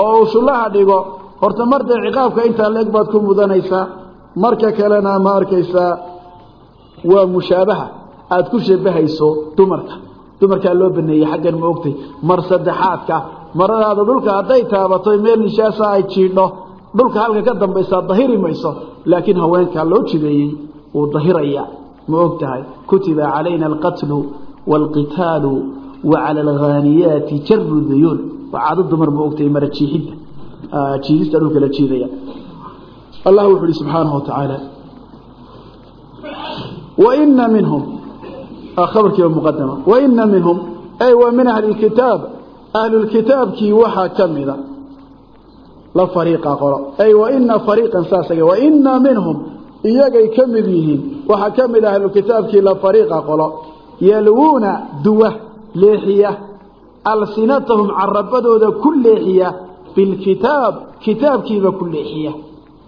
oo uu shullaha dhigo horta marda ciqaabka intaa leeg baad ku mudanaysaa. Marka kalena ma arkaysaa waa mushaabaha aad ku shabahayso dumarka. Dumarkaa loo baneeyey xaggan ma ogtay. Mar saddexaadka maradaada dhulka hadday taabato meel nishaasa ay jiidho dhulka halka ka dambaysaa dahiri mayso laakiin haweenkaa loo jibeeyey wuu dahiraya. Ma og tahay kutiba calayna alqatlu waalqitaalu wa cala alghaaniyaati jaru duyuun وعاد الدمر موقتي مر جيحيد جيدست دولك لا جيديا الله وحده سبحانه وتعالى وإن منهم خبرك مقدمة وإن منهم أي ومن أهل الكتاب أهل الكتاب كي وحا كمذا لا فريق قرأ أي وإن فريقا ساسا وإن منهم إياقي كمذيهين وحا كمذا أهل الكتاب كي لا فريق قرأ يلوون دوة leexiya alsinatahum carabadooda ku leexiya bilkitaab kitaabkiiba ku leexiya.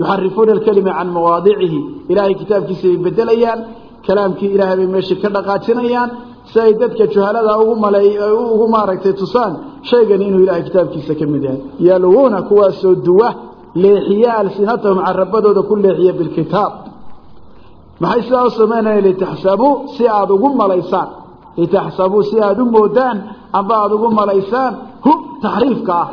Yuxarifuuna alkelima can mawaadicihi. Ilaahay kitaabkiisa bay bedelayaan kalaamkii ilaahay bay meeshai ka dhaqaajinayaan. Si ay dadka juhaladaa ugu maley ugu maaragtay tusaan shaygani inuu ilaahay kitaabkiisa ka mid yahay. Yalwuuna kuwaasoo duwa leexiya alsinatahum carabadooda ku leexiya bilkitaab. Maxay sidaa u samaynaya litaxsabuu si aada ugu malaysaan? Litaxsabuu si aada u moodaan amba aada ugu malaysaan hu taxriifka ah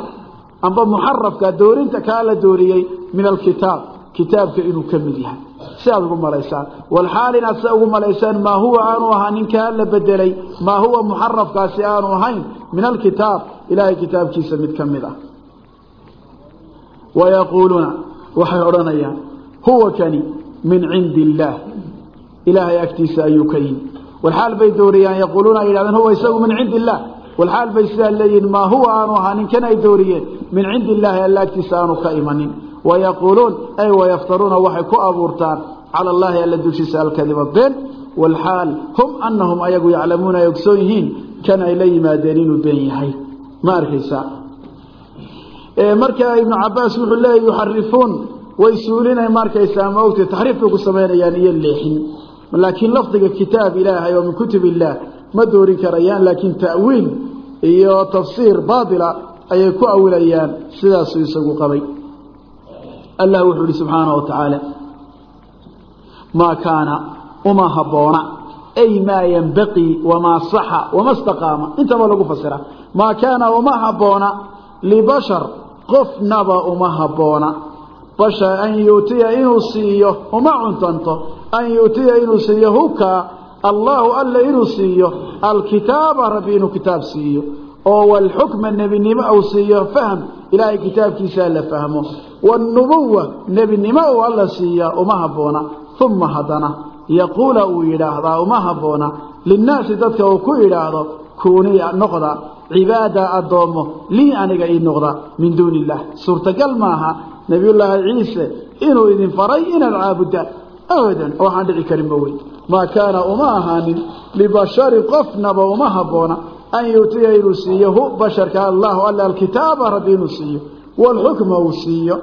amba muxarafka doorinta kaa la dooriyey min alkitaab kitaabka inuu ka mid yahay si aada ugu malaysaan walxaal inaad si ugu malaysaan maa huwa aanu ahaa ninkaa la bedelay maa huwa muxarafkaasi aanu ahayn min alkitaab ilaahay kitaabkiisa mid ka mid ah wayaquuluuna waxay odhanayaan huwa kani min cindi illaah ilaahay agtiisa ayuu ka yimi walxaal bay dooriyaan yaquuluuna ay yidhahdeen huwa isagu min cindi illaah walxaal bay sidaa leeyihiin maa huwa aanu ahaa ninkan ay dooriyeen? Min cindi illaahi alla aanu ka imanin. Wayaquuluun ay wayaftaruuna waxay ku abuurtaan cala allahi alla dushiisa alkadiba been walxaal hum anahum ayagu yaclamuuna ay ogsoon yihiin kan ay la yimaadeen inuu been yahay. Ma arkaysaa? Marka ibnu cabaas wuxuu leeya yuxarifuun way suulinay markaysaa maogta taxriif bay ku samaynayaan iyo leexin laakiin lafdiga kitaab ilaahay oo min kutub illaah ma doorin karayaan laakiin ta'wiil iyo tafsiir baatila ayay ku awilayaan sidaasuu isagu qabay. Allah wuxuu ihi subxaanaه wa tacaala maa kaana uma habboona ay maa yenbaqii wamaa saxa wama staqaama intaba lagu fasira maa kaana uma habboona libashar qofnaba uma habboona bashar an yuutiya inuu siiyo uma cuntanto. An yuutiya inuu siiyo hubkaa allahu alla inuu siiyo. Alkitaaba rabbi inuu kitaab siiyo. Oo walxukma nebinimo uu siiyo fahm. Ilaahay kitaabkiisaa la fahmo. Wاnubuwa nebinimo uu alla siiyaa uma habboona uma haddana yaquula uu yidhaahdaa uma habboona linnaasi dadka uu ku yidhaahdo kuunii noqda cibaada addoommo lii aniga ii noqda min duuni illaah suurtagal maaha nebiyullaahi ciise inuu idin faray inaad caabudaan abadan waxaan dhici karinba wey maa kaana uma ahaanin libasharin qofnaba uma habboona an yuutiya inuu siiyo hu basharka allahu alla alkitaaba rabbi inuu siiyo waalxukma uu siiyo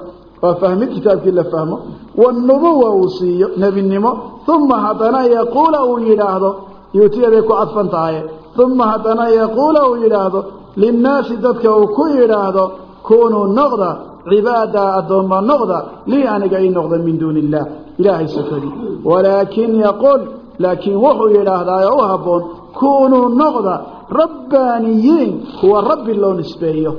waa fahmid kitaabkii la fahmo wاnubuwa uu siiyo nebinimo uma haddana yaquula uu yidhaahdo yuutiyaday ku cadfan tahay uma haddana yaquula uu yidhaahdo linnaasi dadka uu ku yidhaahdo kunuu noqda cibaada addoomma noqda lii aniga ii noqda min duuni illaah ilaahay sokadii walaakin yaquul laakiin wuxuu yidhaahdaa u habboon kunuu noqda rabbaaniyiin kuwa rabbi loo nisbeeyo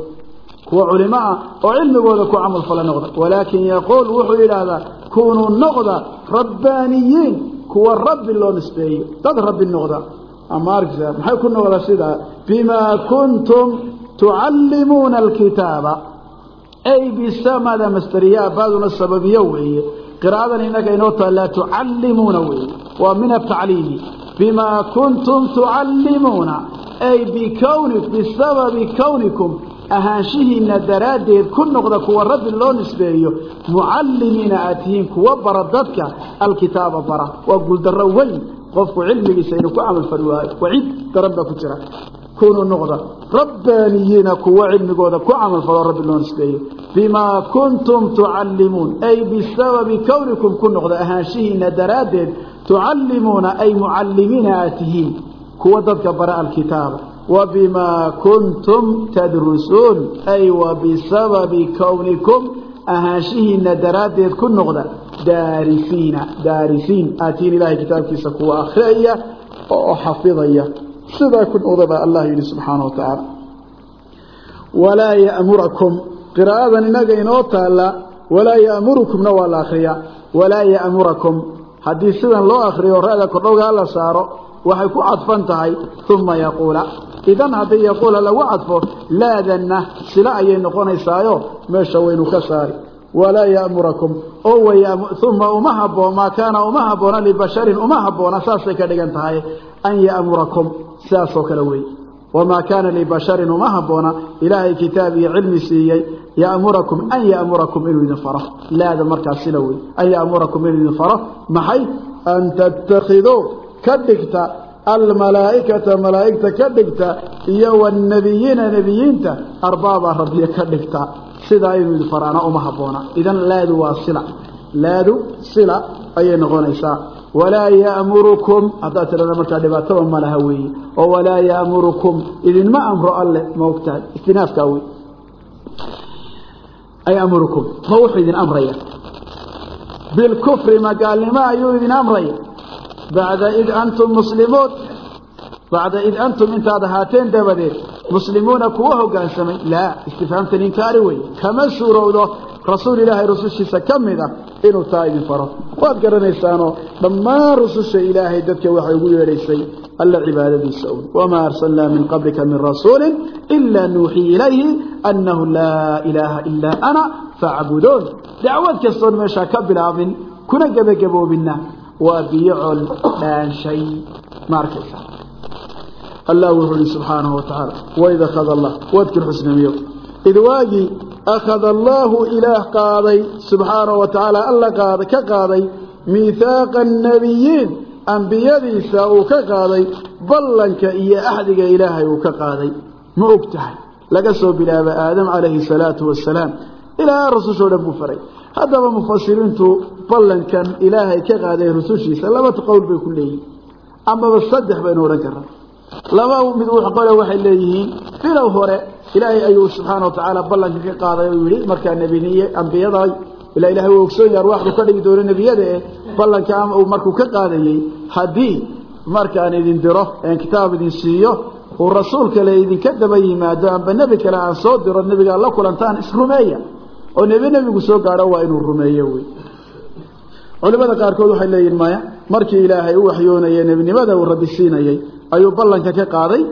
kuwa culimo oo cilmigooda ku camal fala noqda. Walaakin yaquul wuxuu yidhaahdaa kunuu noqda rabbaaniyiin kuwa rabbi loo nisbeeyo. Dad rabbi noqda ama arkisa maxay ku noqda sidaa bimaa kuntum tucallimuuna alkitaaba. Ay bisamada masteriya baaduna sababiyo weeye. Qira'adan inaga inoo taallaa tucallimuuna weeye. Waa min atacliimi bimaa kuntum tucallimuuna ay bikowni bisababi kownikum ahaanshihiina daraaddeed ku noqda kuwa rabbi loo nisbeeyo mucallimiina aad tihiin kuwa bara dadka alkitaaba bara. Waa guuldarro weyn qofku cilmigiisa inuu ku camal fali waayo waciid darab baa ku jira. Kunuu noqda rabbaaniyiina kuwo cilmigooda ku camal falo rabbi loo nisbeeyo. Bimaa kuntum tucallimuun ay bisababi kownikum ku noqda ahaanshihiina daraaddeed tucallimuuna ay mucallimiina aad tihiin kuwa dadka bara alkitaaba. Wabimaa kuntum tadrusuun ay wa bisababi kownikum ahaanshihiina daraaddeed ku noqda daarisiina daarisiin aatiin ilaahay kitaabkiisa kuwa akhriyaya oo xafidaya sidaa ku noqdabaa allah yidhi subxaana wa tacaala walaa ya'murakum qiraa'adan inaga inoo taalla walaa ya'murukumna waa la akhriyaa walaa ya'murakum haddii sidan loo akhriyo ra-da kordhowgaa la saaro waxay ku cadfan tahay uma yaquula idan haddii yaquula lagu cadfo laadana sila ayay noqonaysaayo meesha waynu ka saari walaa ya'murakum. Oo uma uma haboo maa kaana uma habboona libasharin uma habboona saasay ka dhigan tahay an ya'murakum. Sidaasoo kale wey. Wamaa kaana libasharin uma habboona ilaahay kitaab iyo cilmi siiyey ya'murakum an ya'murakum inuu idin faro. Laada markaas wey. An ya'murakum inuu idin faro. Maxay? An tattakhiduu. Ka dhigta almalaa'ikata malaa'igta ka dhigta iyo wاnebiyiina nebiyiinta arbaaba rabbiya ka dhigta. Sidaa inuu idin faraana uma habboona. Idan laadu waa sila. Laadu sila ayay noqonaysaa. Walaa ya'murukum haddaad tidhahda markaa dhibaataba ma laha weeye oo walaa ya'murukum idinma amro alle ma ogtahay istinaafkaa wey ay amurukum ma wuxuu idin amraya bilkufri magaalnimo ayuu idin amraya bacda id antum muslimuun bacda id antum intaad ahaateen dabadeed muslimuuna kuwa hoggaansamay laa istifhaamtan inkaari wey kama suurowdo rasuul ilaahay rusushiisa ka mid ah inuu taa idin faro waad garanaysaanoo dhammaan rususha ilaahay dadka waxay ugu yeedhaysay alla cibaadadiisa un wamaa arsalnaa min qablika min rasuuli ilaa nuuxii ilayhi annahu laa ilaaha ilaa ana facbuduun dacwad kastoon meeshaa ka bilaabin kuna gebagaboobina waa biyo col dhaanshay ma arkaysa allah wuxuu ihi subxaanahu wa tacaala waid akhada allah. Wadkir xusnamiyo. Id waagii akhada allaahu ilaah qaaday subxaanahu wa tacaala alla qaada ka qaaday miihaaqa annabiyiin ambiyadiisa uu ka qaaday ballanka iyo axdiga ilaahay uu ka qaaday. Ma og tahay. Laga soo bilaaba aadam calayhi salaatu wasalaam ilaa rusushoo dhan buu faray. Haddaba mufasiriintu ballankan ilaahay ka qaaday rusushiisa laba qowl bay ku leeyihiin amaba saddex baynu odhan karnaa. Laba mid qole waxay leeyihiin bilow hore ilaahay ayuu subxaana wa tacaala ballanka ka qaaday oo yihi markaa nebiniye ambiyada ilaa ilahay uu ogsoon yahay arwaxdu ka dhigi doono nebiyada eh ballanka uu markuu ka qaadayey haddii markaan idin diro een kitaab idin siiyo uu rasuul kale idinka daba yimaado amba nebi kale aan soo diro nebigaa la kulantaan isrumeeya oo nebi nebigu soo gaadho waa inuu rumeeyo wey culimada qaarkood waxay leeyihiin maya markii ilaahay u waxyoonayay nebinimada uu rabbi siinayey ayuu ballanka ka qaaday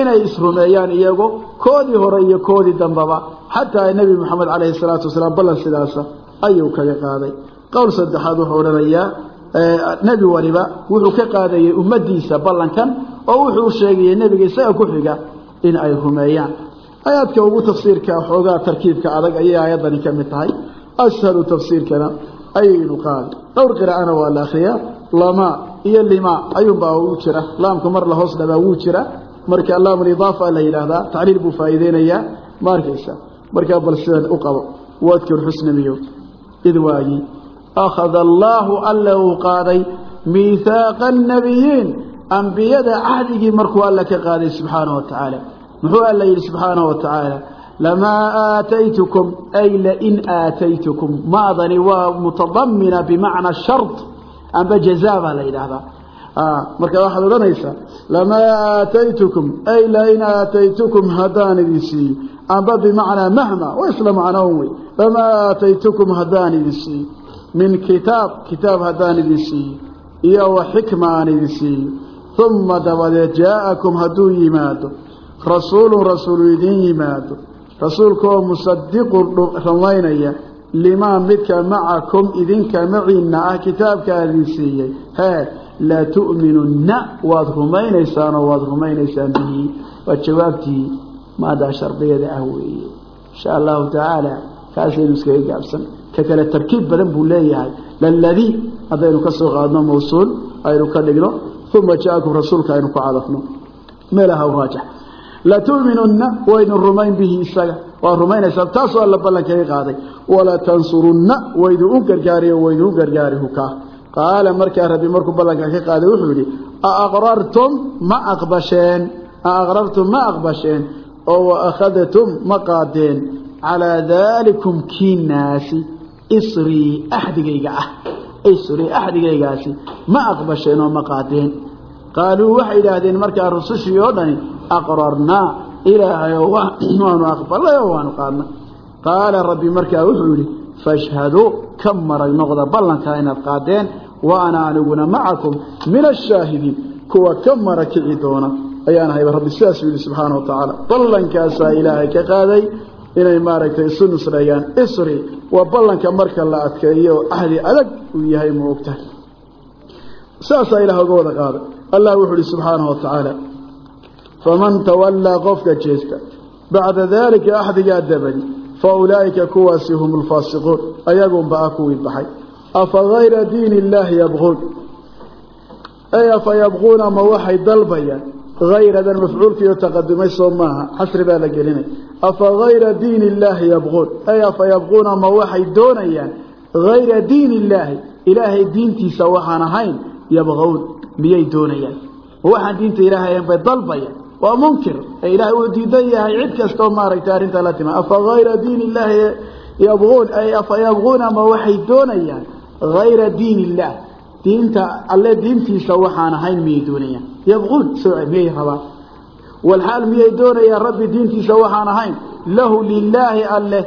inay isrumeeyaan iyago koodii hore iyo koodii dambaba. Xataa nebi moxamed calayhi salaatu wasalaam ballan sidaasa ayuu kaga qaaday. Qowl saddexaad wuxuu odhanayaa nebi waliba wuxuu ka qaadayey ummadiisa ballankan oo wuxuu u sheegayay nebiga isaga ku xiga in ay rumeeyaan. Aayaadka ugu tafsiirka xoogaa tarkiibka adag ayay aayaddani ka mid tahay. Ashalu tafsiirkana ayaynu qaadi dhowr qiraa'ana waa la akriyaa. Lama iyo lima ayuunbaa u jira. Laamka mar la hoos dhabaa wuu jira. Marka laamulidaafa la yidhaahdaa tacliil buu faa'iideynayaa ma arkaysa. Markaa bal sidan u qabo wadkir xusnamiyo id waagii akhada allaahu alla uu qaaday miihaaqa annabiyiin ambiyada cahdigii markuu alla ka qaaday subxaanahu wa tacaala. Muxuu alla yidhi subxaanahu wa tacaala aataytukum ay lain aataytukum maadani waa mutadamina bimacna shard amba jazaa baa la yidhaahdaa marka waxaad odhanaysaa lamaa aataytukum ay lain aataytukum haddaan idin siiyo amba bimacnaa mahma waa isla macnoon wey lamaa aataytukum haddaan idin siiyo min kitaab kitaab haddaan idin siiyo iyo wa xikma aan idin siiyo uma dabadeed jaa'akum hadduu yimaado rasuulun rasuulu idin yimaado rasuulkaoo musadiqun rumaynaya limaa midka macakum idinka maciinna ah kitaabkaa idin siiyey. Hee la tu'minunna waad rumaynaysaanoo waad rumaynaysaan bihi. Waa jawaabtii maadaa shardigeeda ah weeye. Insha allahu tacaala kaasaynu iskaga gaabsan. Ka kale tarkiib badan buu leeyahay. Laladii haddaynu ka soo qaadno mawsuul aynu ka dhigno uma jaakum rasuulka aynu ku cadafno. Meelaha raajax latu'minunna waynu rumayn bihi isaga waa rumaynaysaa taasoo alla ballankaga qaaday walatansurunna waydu u gargaariyo waydu u gargaari hukaa qaala markaa rabbi markuu ballanka ka qaaday wuxuu yidhi aaqrartum ma aqbasheen aaqrartum ma aqbasheen oo wa akhadtum ma qaadeen calaa daalikum kiinaasi isrii axdigayga ah isrii axdigaygaasi ma aqbasheen oo ma qaadeen qaaluu waxay yidhaahdeen markaa rusushii oo dhani aqrarnaa ilaahayo waanu aqbalay oo waanu qaadnay. Qaala rabbi markaa wuxuu yidhi fashhaduu ka marag noqda ballankaa inaad qaadeen wa ana aniguna macakum min ashaahidiin kuwa ka mara kici doona ayaan hayba rabbi sidaasuu yidhi subxaana wa tacaala. Ballankaasaa ilaahay ka qaaday inay maaragtay isu nusreeyaan isri waa ballanka marka la adkeeyo ahdi adag uu yahay ma ogtahay. Saasaa ilaah uga wada qaaday. Allah wuxuu ihi subxaanahu wa tacaala faman tawallaa qofka jeesta bacda daalika axdigaa dabadi fa ulaa'ika kuwaasi hum alfaasiquun ayagunba ah kuwii baxay afa hayra diini illaahi yabquun ay afa yabquuna ma waxay dalbayaan hayradan mafcuulkiiyo taqadumay soo maaha xasri baa la gelinay afa hayra diini illaahi yabquun ay afa yabquuna ma waxay doonayaan hayra diin illaahi ilaahay diintiisa waxaan waa munkir. Ilaahay uu diidan yahay cid kastoo maaragtay arrintaa la tima afa hayra diin illaahi yabquun ay afa yabquuna ma waxay doonayaan? Hayra diin illaah diinta alle diintiisa waxaan ahayn miyay doonayaan? Yabquun soo miyay rabaan? Walxaal miyay doonayaan? Rabbi diintiisa waxaan ahayn. Lahu lilaahi alleh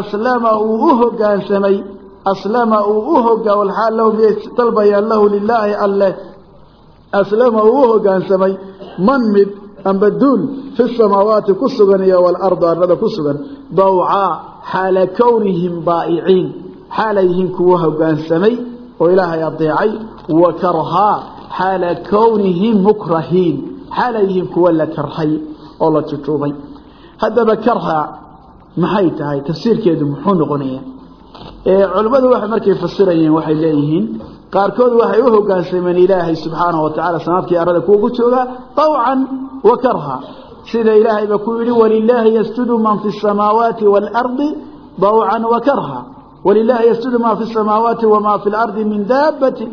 aslama uu u hogaansamay aslama uu u hogaa walxaal lahu miyay dalbayaan? Lahu lilaahi alleh aslama uu u hogaansamay. Man mid amba duul fi samaawaati ku sugan iyo walardi arlada ku sugan dawcaa xaala kownihim daa'iciin xaalay yihiin kuwa hogaansamay oo ilaahay adeecay wa karhaa xaala kownihim mukrahiin xaalay yihiin kuwa la karhay oo la jujuubay haddaba karha maxay tahay tafsiirkeedu muxuu noqonaya culimmadu waxay markay fasirayeen waxay leeyihiin qaarkood waxay u hogaansameen ilaahay subxaanahu watacaala sanaadkii arada kuugu joogaa طawcan wa karha sida ilaahayba ku yidhi walilaahi yasjudu man fi الsamaawaati wاlardi طawcan wa karha walilaahi yasjudu ma fi الsamaawaati wama fi اlardi min daabati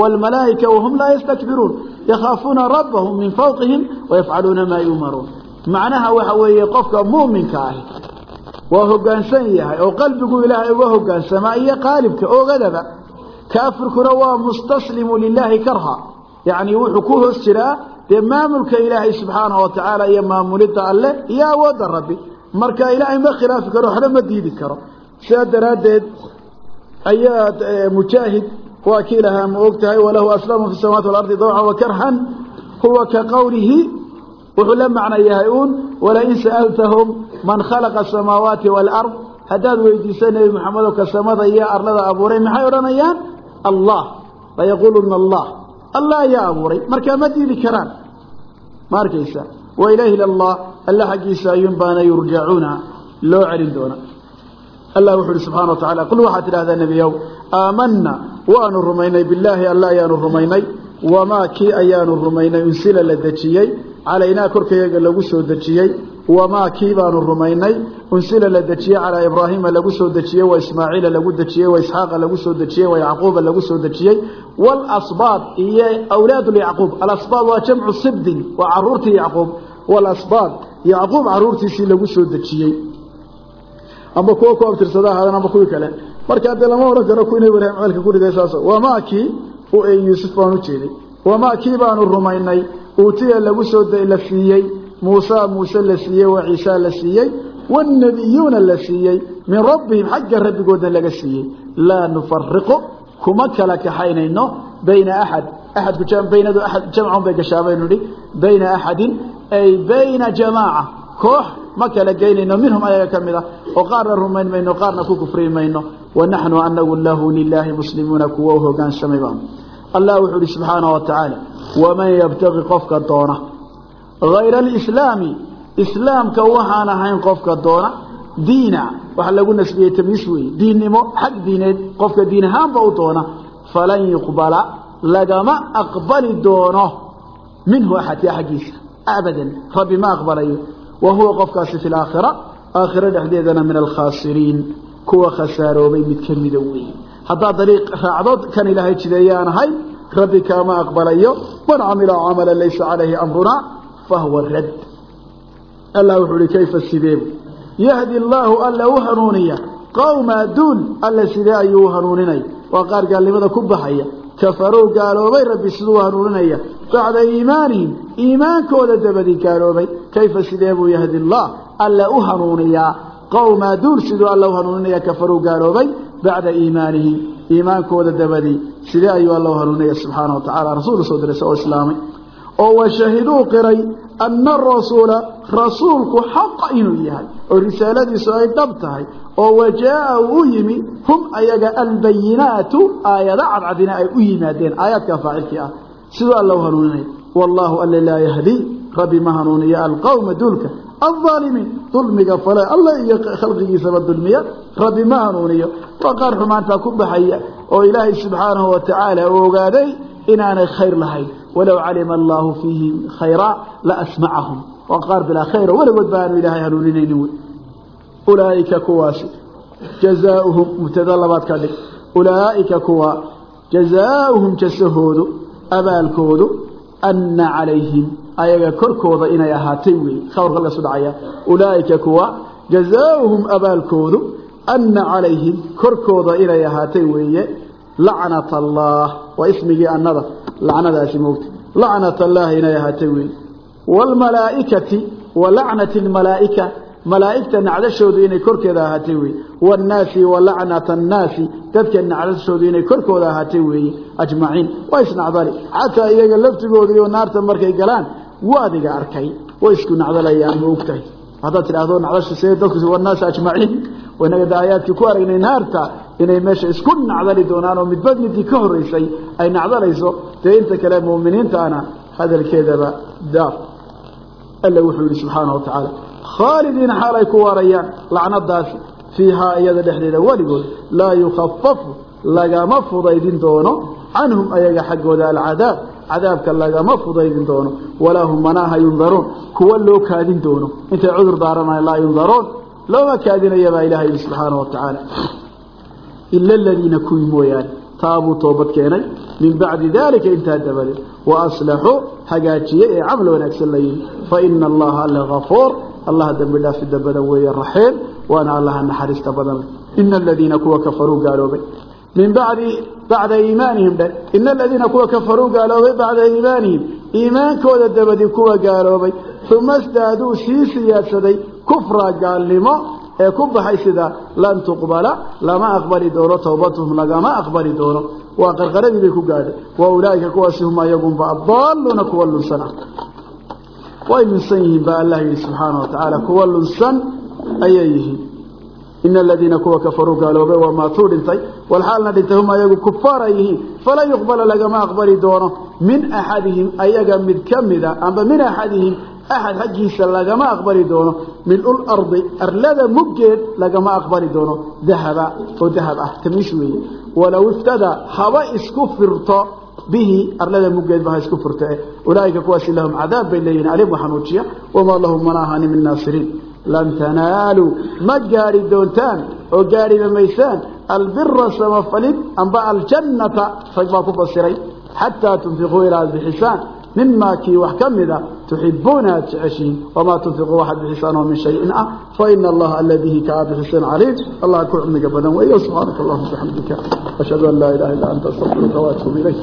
wاlmalaa'ika wahum laa yastakbiruun yakhaafuuna rabbahum min fawqihim wayafcaluuna maa yumaruun macnaha waxa weeye qofka mu'minka ahi waa hogaansan yahay oo qalbigu ilaahay uga hogaansamaa iyo qaalibka ogadaba kaafirkuna waa mustaslimu lilaahi karha. Yacni wuxuu ku hoos jiraa dee maamulka ilaahay subxaanahu watacaala iyo maamulidda alleh iyo awoodda rabbi. Marka ilaahay ma khilaafi karo waxna ma diidi karo. Sidaa daraaddeed ayaa mujaahid waa kii lahaa ma og tahay walahu aslamu fi samawati walardi dawcan wa karhan. Huwa ka qowlihi wuxuu la macno yahay uun walain sa'altahum man khalaqa asamaawaati waalard haddaad weydiisa nebi maxamedow ka samada iyo arlada abuuray maxay odhanayaan? Allah layaquuluna allah. Allah ayaa abuuray markaa ma diidi karaan. Ma arkaysa. Wa ilayhi allah alla xaggiisa ayuun baana yurjacuuna loo celin doona. Allah wuxuu ihi subxana wa tacala qul waxaad tidhahdaa nebiyow aamanna waanu rumaynay bilaahi alla ayaanu rumaynay wamaa kii ayaanu rumaynay unsila la dejiyey calaynaa korkayaga lagu soo dejiyey wamaa kii baanu rumaynay unsila la dejiyey calaa ibraahiima lagu soo dejiyey wa ismaaciila lagu dejiyey wa isxaaqa lagu soo dejiyey wa yacquuba lagu soo dejiyey. Waalasbaad iyo awlaad alasbaad waa jamcu sibdin waa caruurtii yacquub. Waalasbaad yacquub caruurtiisii lagu soo dejiyey. Amba kuwa ku abtirsada ahaadeen amba kuwii kale. Marka dee lama odhan karo inay ibraahim ceelka ku riday saas wamaa kii u yuusuf baan u jeeday wamaa kii baanu rumaynay uutiya lagu soo la siiyey muusa muuse la siiyey wa ciisa la siiyey wannebiyuuna la siiyey min rabbihim xagga rabbigoodna laga siiyey. Laa nufariqu kuma kala kaxaynayno bayna axad axadku baynadu aad jamcun bay gashaa baynu idhi bayna axadin ay bayna jamaaca. Koox ma kala geynayno minhum ayaga ka mid ah oo qaarna rumayn mayno qaarna ku kufri mayno wanaxnu anagu lahu lilaahi muslimuuna kuwa u hogaansamay baanu allah wuxuu ihi subxaanaه wa tacaala waman yabtagi qofka doona? Hayra alislaami islaamka waxaan ahayn qofka doona diina waxa lagu nasbiyey tamyiis weeye diinnimo xag diineed qofka diin ahaanba u doona falan yuqbala lagama aqbali doono minhu axadka xaggiisa abadan rabbi ma aqbalayo wa huwa qofkaasi fi laakhira aakhiro dhexdeedana min alkhaasiriin kuwa khasaaroobay mid ka mida weeye haddaad dariiq raacdood kan ilaahay jideeye aan ahay rabbi kaama aqbalayo man camila camala laysa calayhi amrunaa fahuwa rad allah wuxuu ihi kayfa sideebu yahdi allaahu alla u hanuuniya qowma duul alla sidee ayuu u hanuuninaya waa qaar gaalnimada ku baxaya kafarow gaaloobay rabbi siduu hanuuninaya. Bacda iimaanihim iimaankooda dabadii gaaloobay. Kayfa sidee buu yahdi allah alla u hanuuniyaa qowma duul siduu alla u hanuuninaya kafarow gaaloobay bacda iimaanihim iimaankooda dabadii sidee ayuu alla u hanuuninaya subxaana wa rasuul soo diray oo islaamay oo washahiduu qiray ana arasuula rasuulku xaqa inuu yahay oo risaaladiisu ay dhab tahay oo wajaa u yimi hum ayaga albayinaatu aayado cadcadina ay u yimaadeen aayaadkaa faacilkii ah siduu alla hanuuninaya wallaahu alla laa yahdii rabbi ma hanuuniya alqowma duulka alظaalimiin dulmiga fale alla iyo khalqigiisaba dulmiya. Rabbi ma hanuuniyo. Waa qaar xumaantaa ku baxaya oo ilaahay subxaanahu wa tacaala uu ogaaday inaanay khayr lahayn. Walow calima allaahu fiihim khayraa la asmacahum. Waa qaar bilaa khayra weligood ba aanu ilaahay hanuuninaynin wey. Ulaa'ika kuwaasi jazaauhum mubtada labaad ka dhig. Ulaa'ika kuwa jazaauhum jasahoodu abaalkoodu anna calayhim ayaga korkooda inay ahaatay weeye khabarka lasu dhacaya. Ulaa'ika kuwa jazaauhum abaalkoodu anna calayhim korkooda inay ahaatay weeye. Lacnat allah waa ismigii annada. Lacnadaasi moogta. Lacnat allahi inay ahaatay weeye waalmalaa'ikati wa lacnati almalaa'ika malaa'igta nacdashoodu inay korkeeda ahaatay weeye waannaasi wa lacnata annaasi dadka nacdashoodu inay korkooda ahaatay weeye. Ajmaciin. Waa isnacdali xataa iyaga laftigooda iyo naarta markay galaan waadiga arkay way isku nacdalayaan ma ogtahay. Haddaad tidhaahdo nacdashu see dadku wannaasi ajmaciin. Waynaga da aayaadkii ku aragnay naarta inay meesha isku nacdali doonaan oo midbad midkii ka horreysay ay nacdalayso. Dee inta kale mu'miniintaana hadalkeedaba daar alla wuxuu yidhi subxaanahu wa tacaala khaalidiina xaal ku waarayaan lacnadaasi fiihaa iyada dhexdeeda weligood. Laa yukhafafu lagama fudaydin doono canhum ayaga xaggooda alcadaab cadaabka lagama fudaydin doono. Walaa hum manaaha yundaruun. Kuwa loo kaadin doono. Intay cudur daaranayan laa yundaruun. Looma kaadinaya ilaha yidhi subxaanahu wa ila aladiina kuwii mooyaane. Taabuu toobad keenay. Min bacdi daalika intaa dabadeed. Wa aslaxuu hagaajiyey ee camal wanaagsan la yihi fa ina allaha alle hafuur allaha dembi dhaafida badan weeye raxiim. Waana allaha naxariista badan leh. Ina aladiina kuwa kafaruu gaaloobay. Min bacdi bacda iimaanihim dhe ina aladiina kuwa kafaruu gaaloobay bacda iimaanihim. Iimaankooda dabadii kuwa gaaloobay. Uma sdaaduu sii siyaadsaday kufra gaalnimo ee ku baxay sida lan tuqbala lama aqbali doono towbatuhum lagama aqbali doono. Waa qarqaradii bay ku gaadhay. Wa ulaa'ika kuwaasi hum ayagunba adaaluuna kuwa lunsan. Ah way lunsan yihiin baa allah yidhi subxaana wa tacaala kuwa lunsan ayay yihiin. Ina aladiina kuwa kafaruu gaaloobay walxaalna dhintay hum ayagu kufaar ay yihiin falan yuqbala lagama aqbali doono min axadihim ayaga mid ka mida amba min axadihim axad xaggiisa lagama aqbali doono milul ardi arlada muggeed lagama aqbali doono dahaba oo dahab ah tamiis weeye. Walow iftadaa haba isku firto bihi arlada muggeedba ha isku firto eh. Ulaa'ika kuwaasi lahum cadaab bay leeyihiin alim waxanuujiya wamaa lahum mana ahani min naasiriin lan tanaaluu ma gaadhi doontaan oo gaadhiba maysaan albira samafalid amba aljannata rag baa ku fasiray xataa tunfiquu ilaa ad bixisaan mimaa kii wax ka mida tuxibuuna aad jeceshihiin wamaa tunfiquu waxaad bixisaan oo min shayin ah faina allaha alla bihi ka aad bixiseen caliim allah ku cilmiga badan weeyo subxaanaka allahuma bixamdika ashhadu an laa ilaha illa anta astaqfiruka waatuubu ilayk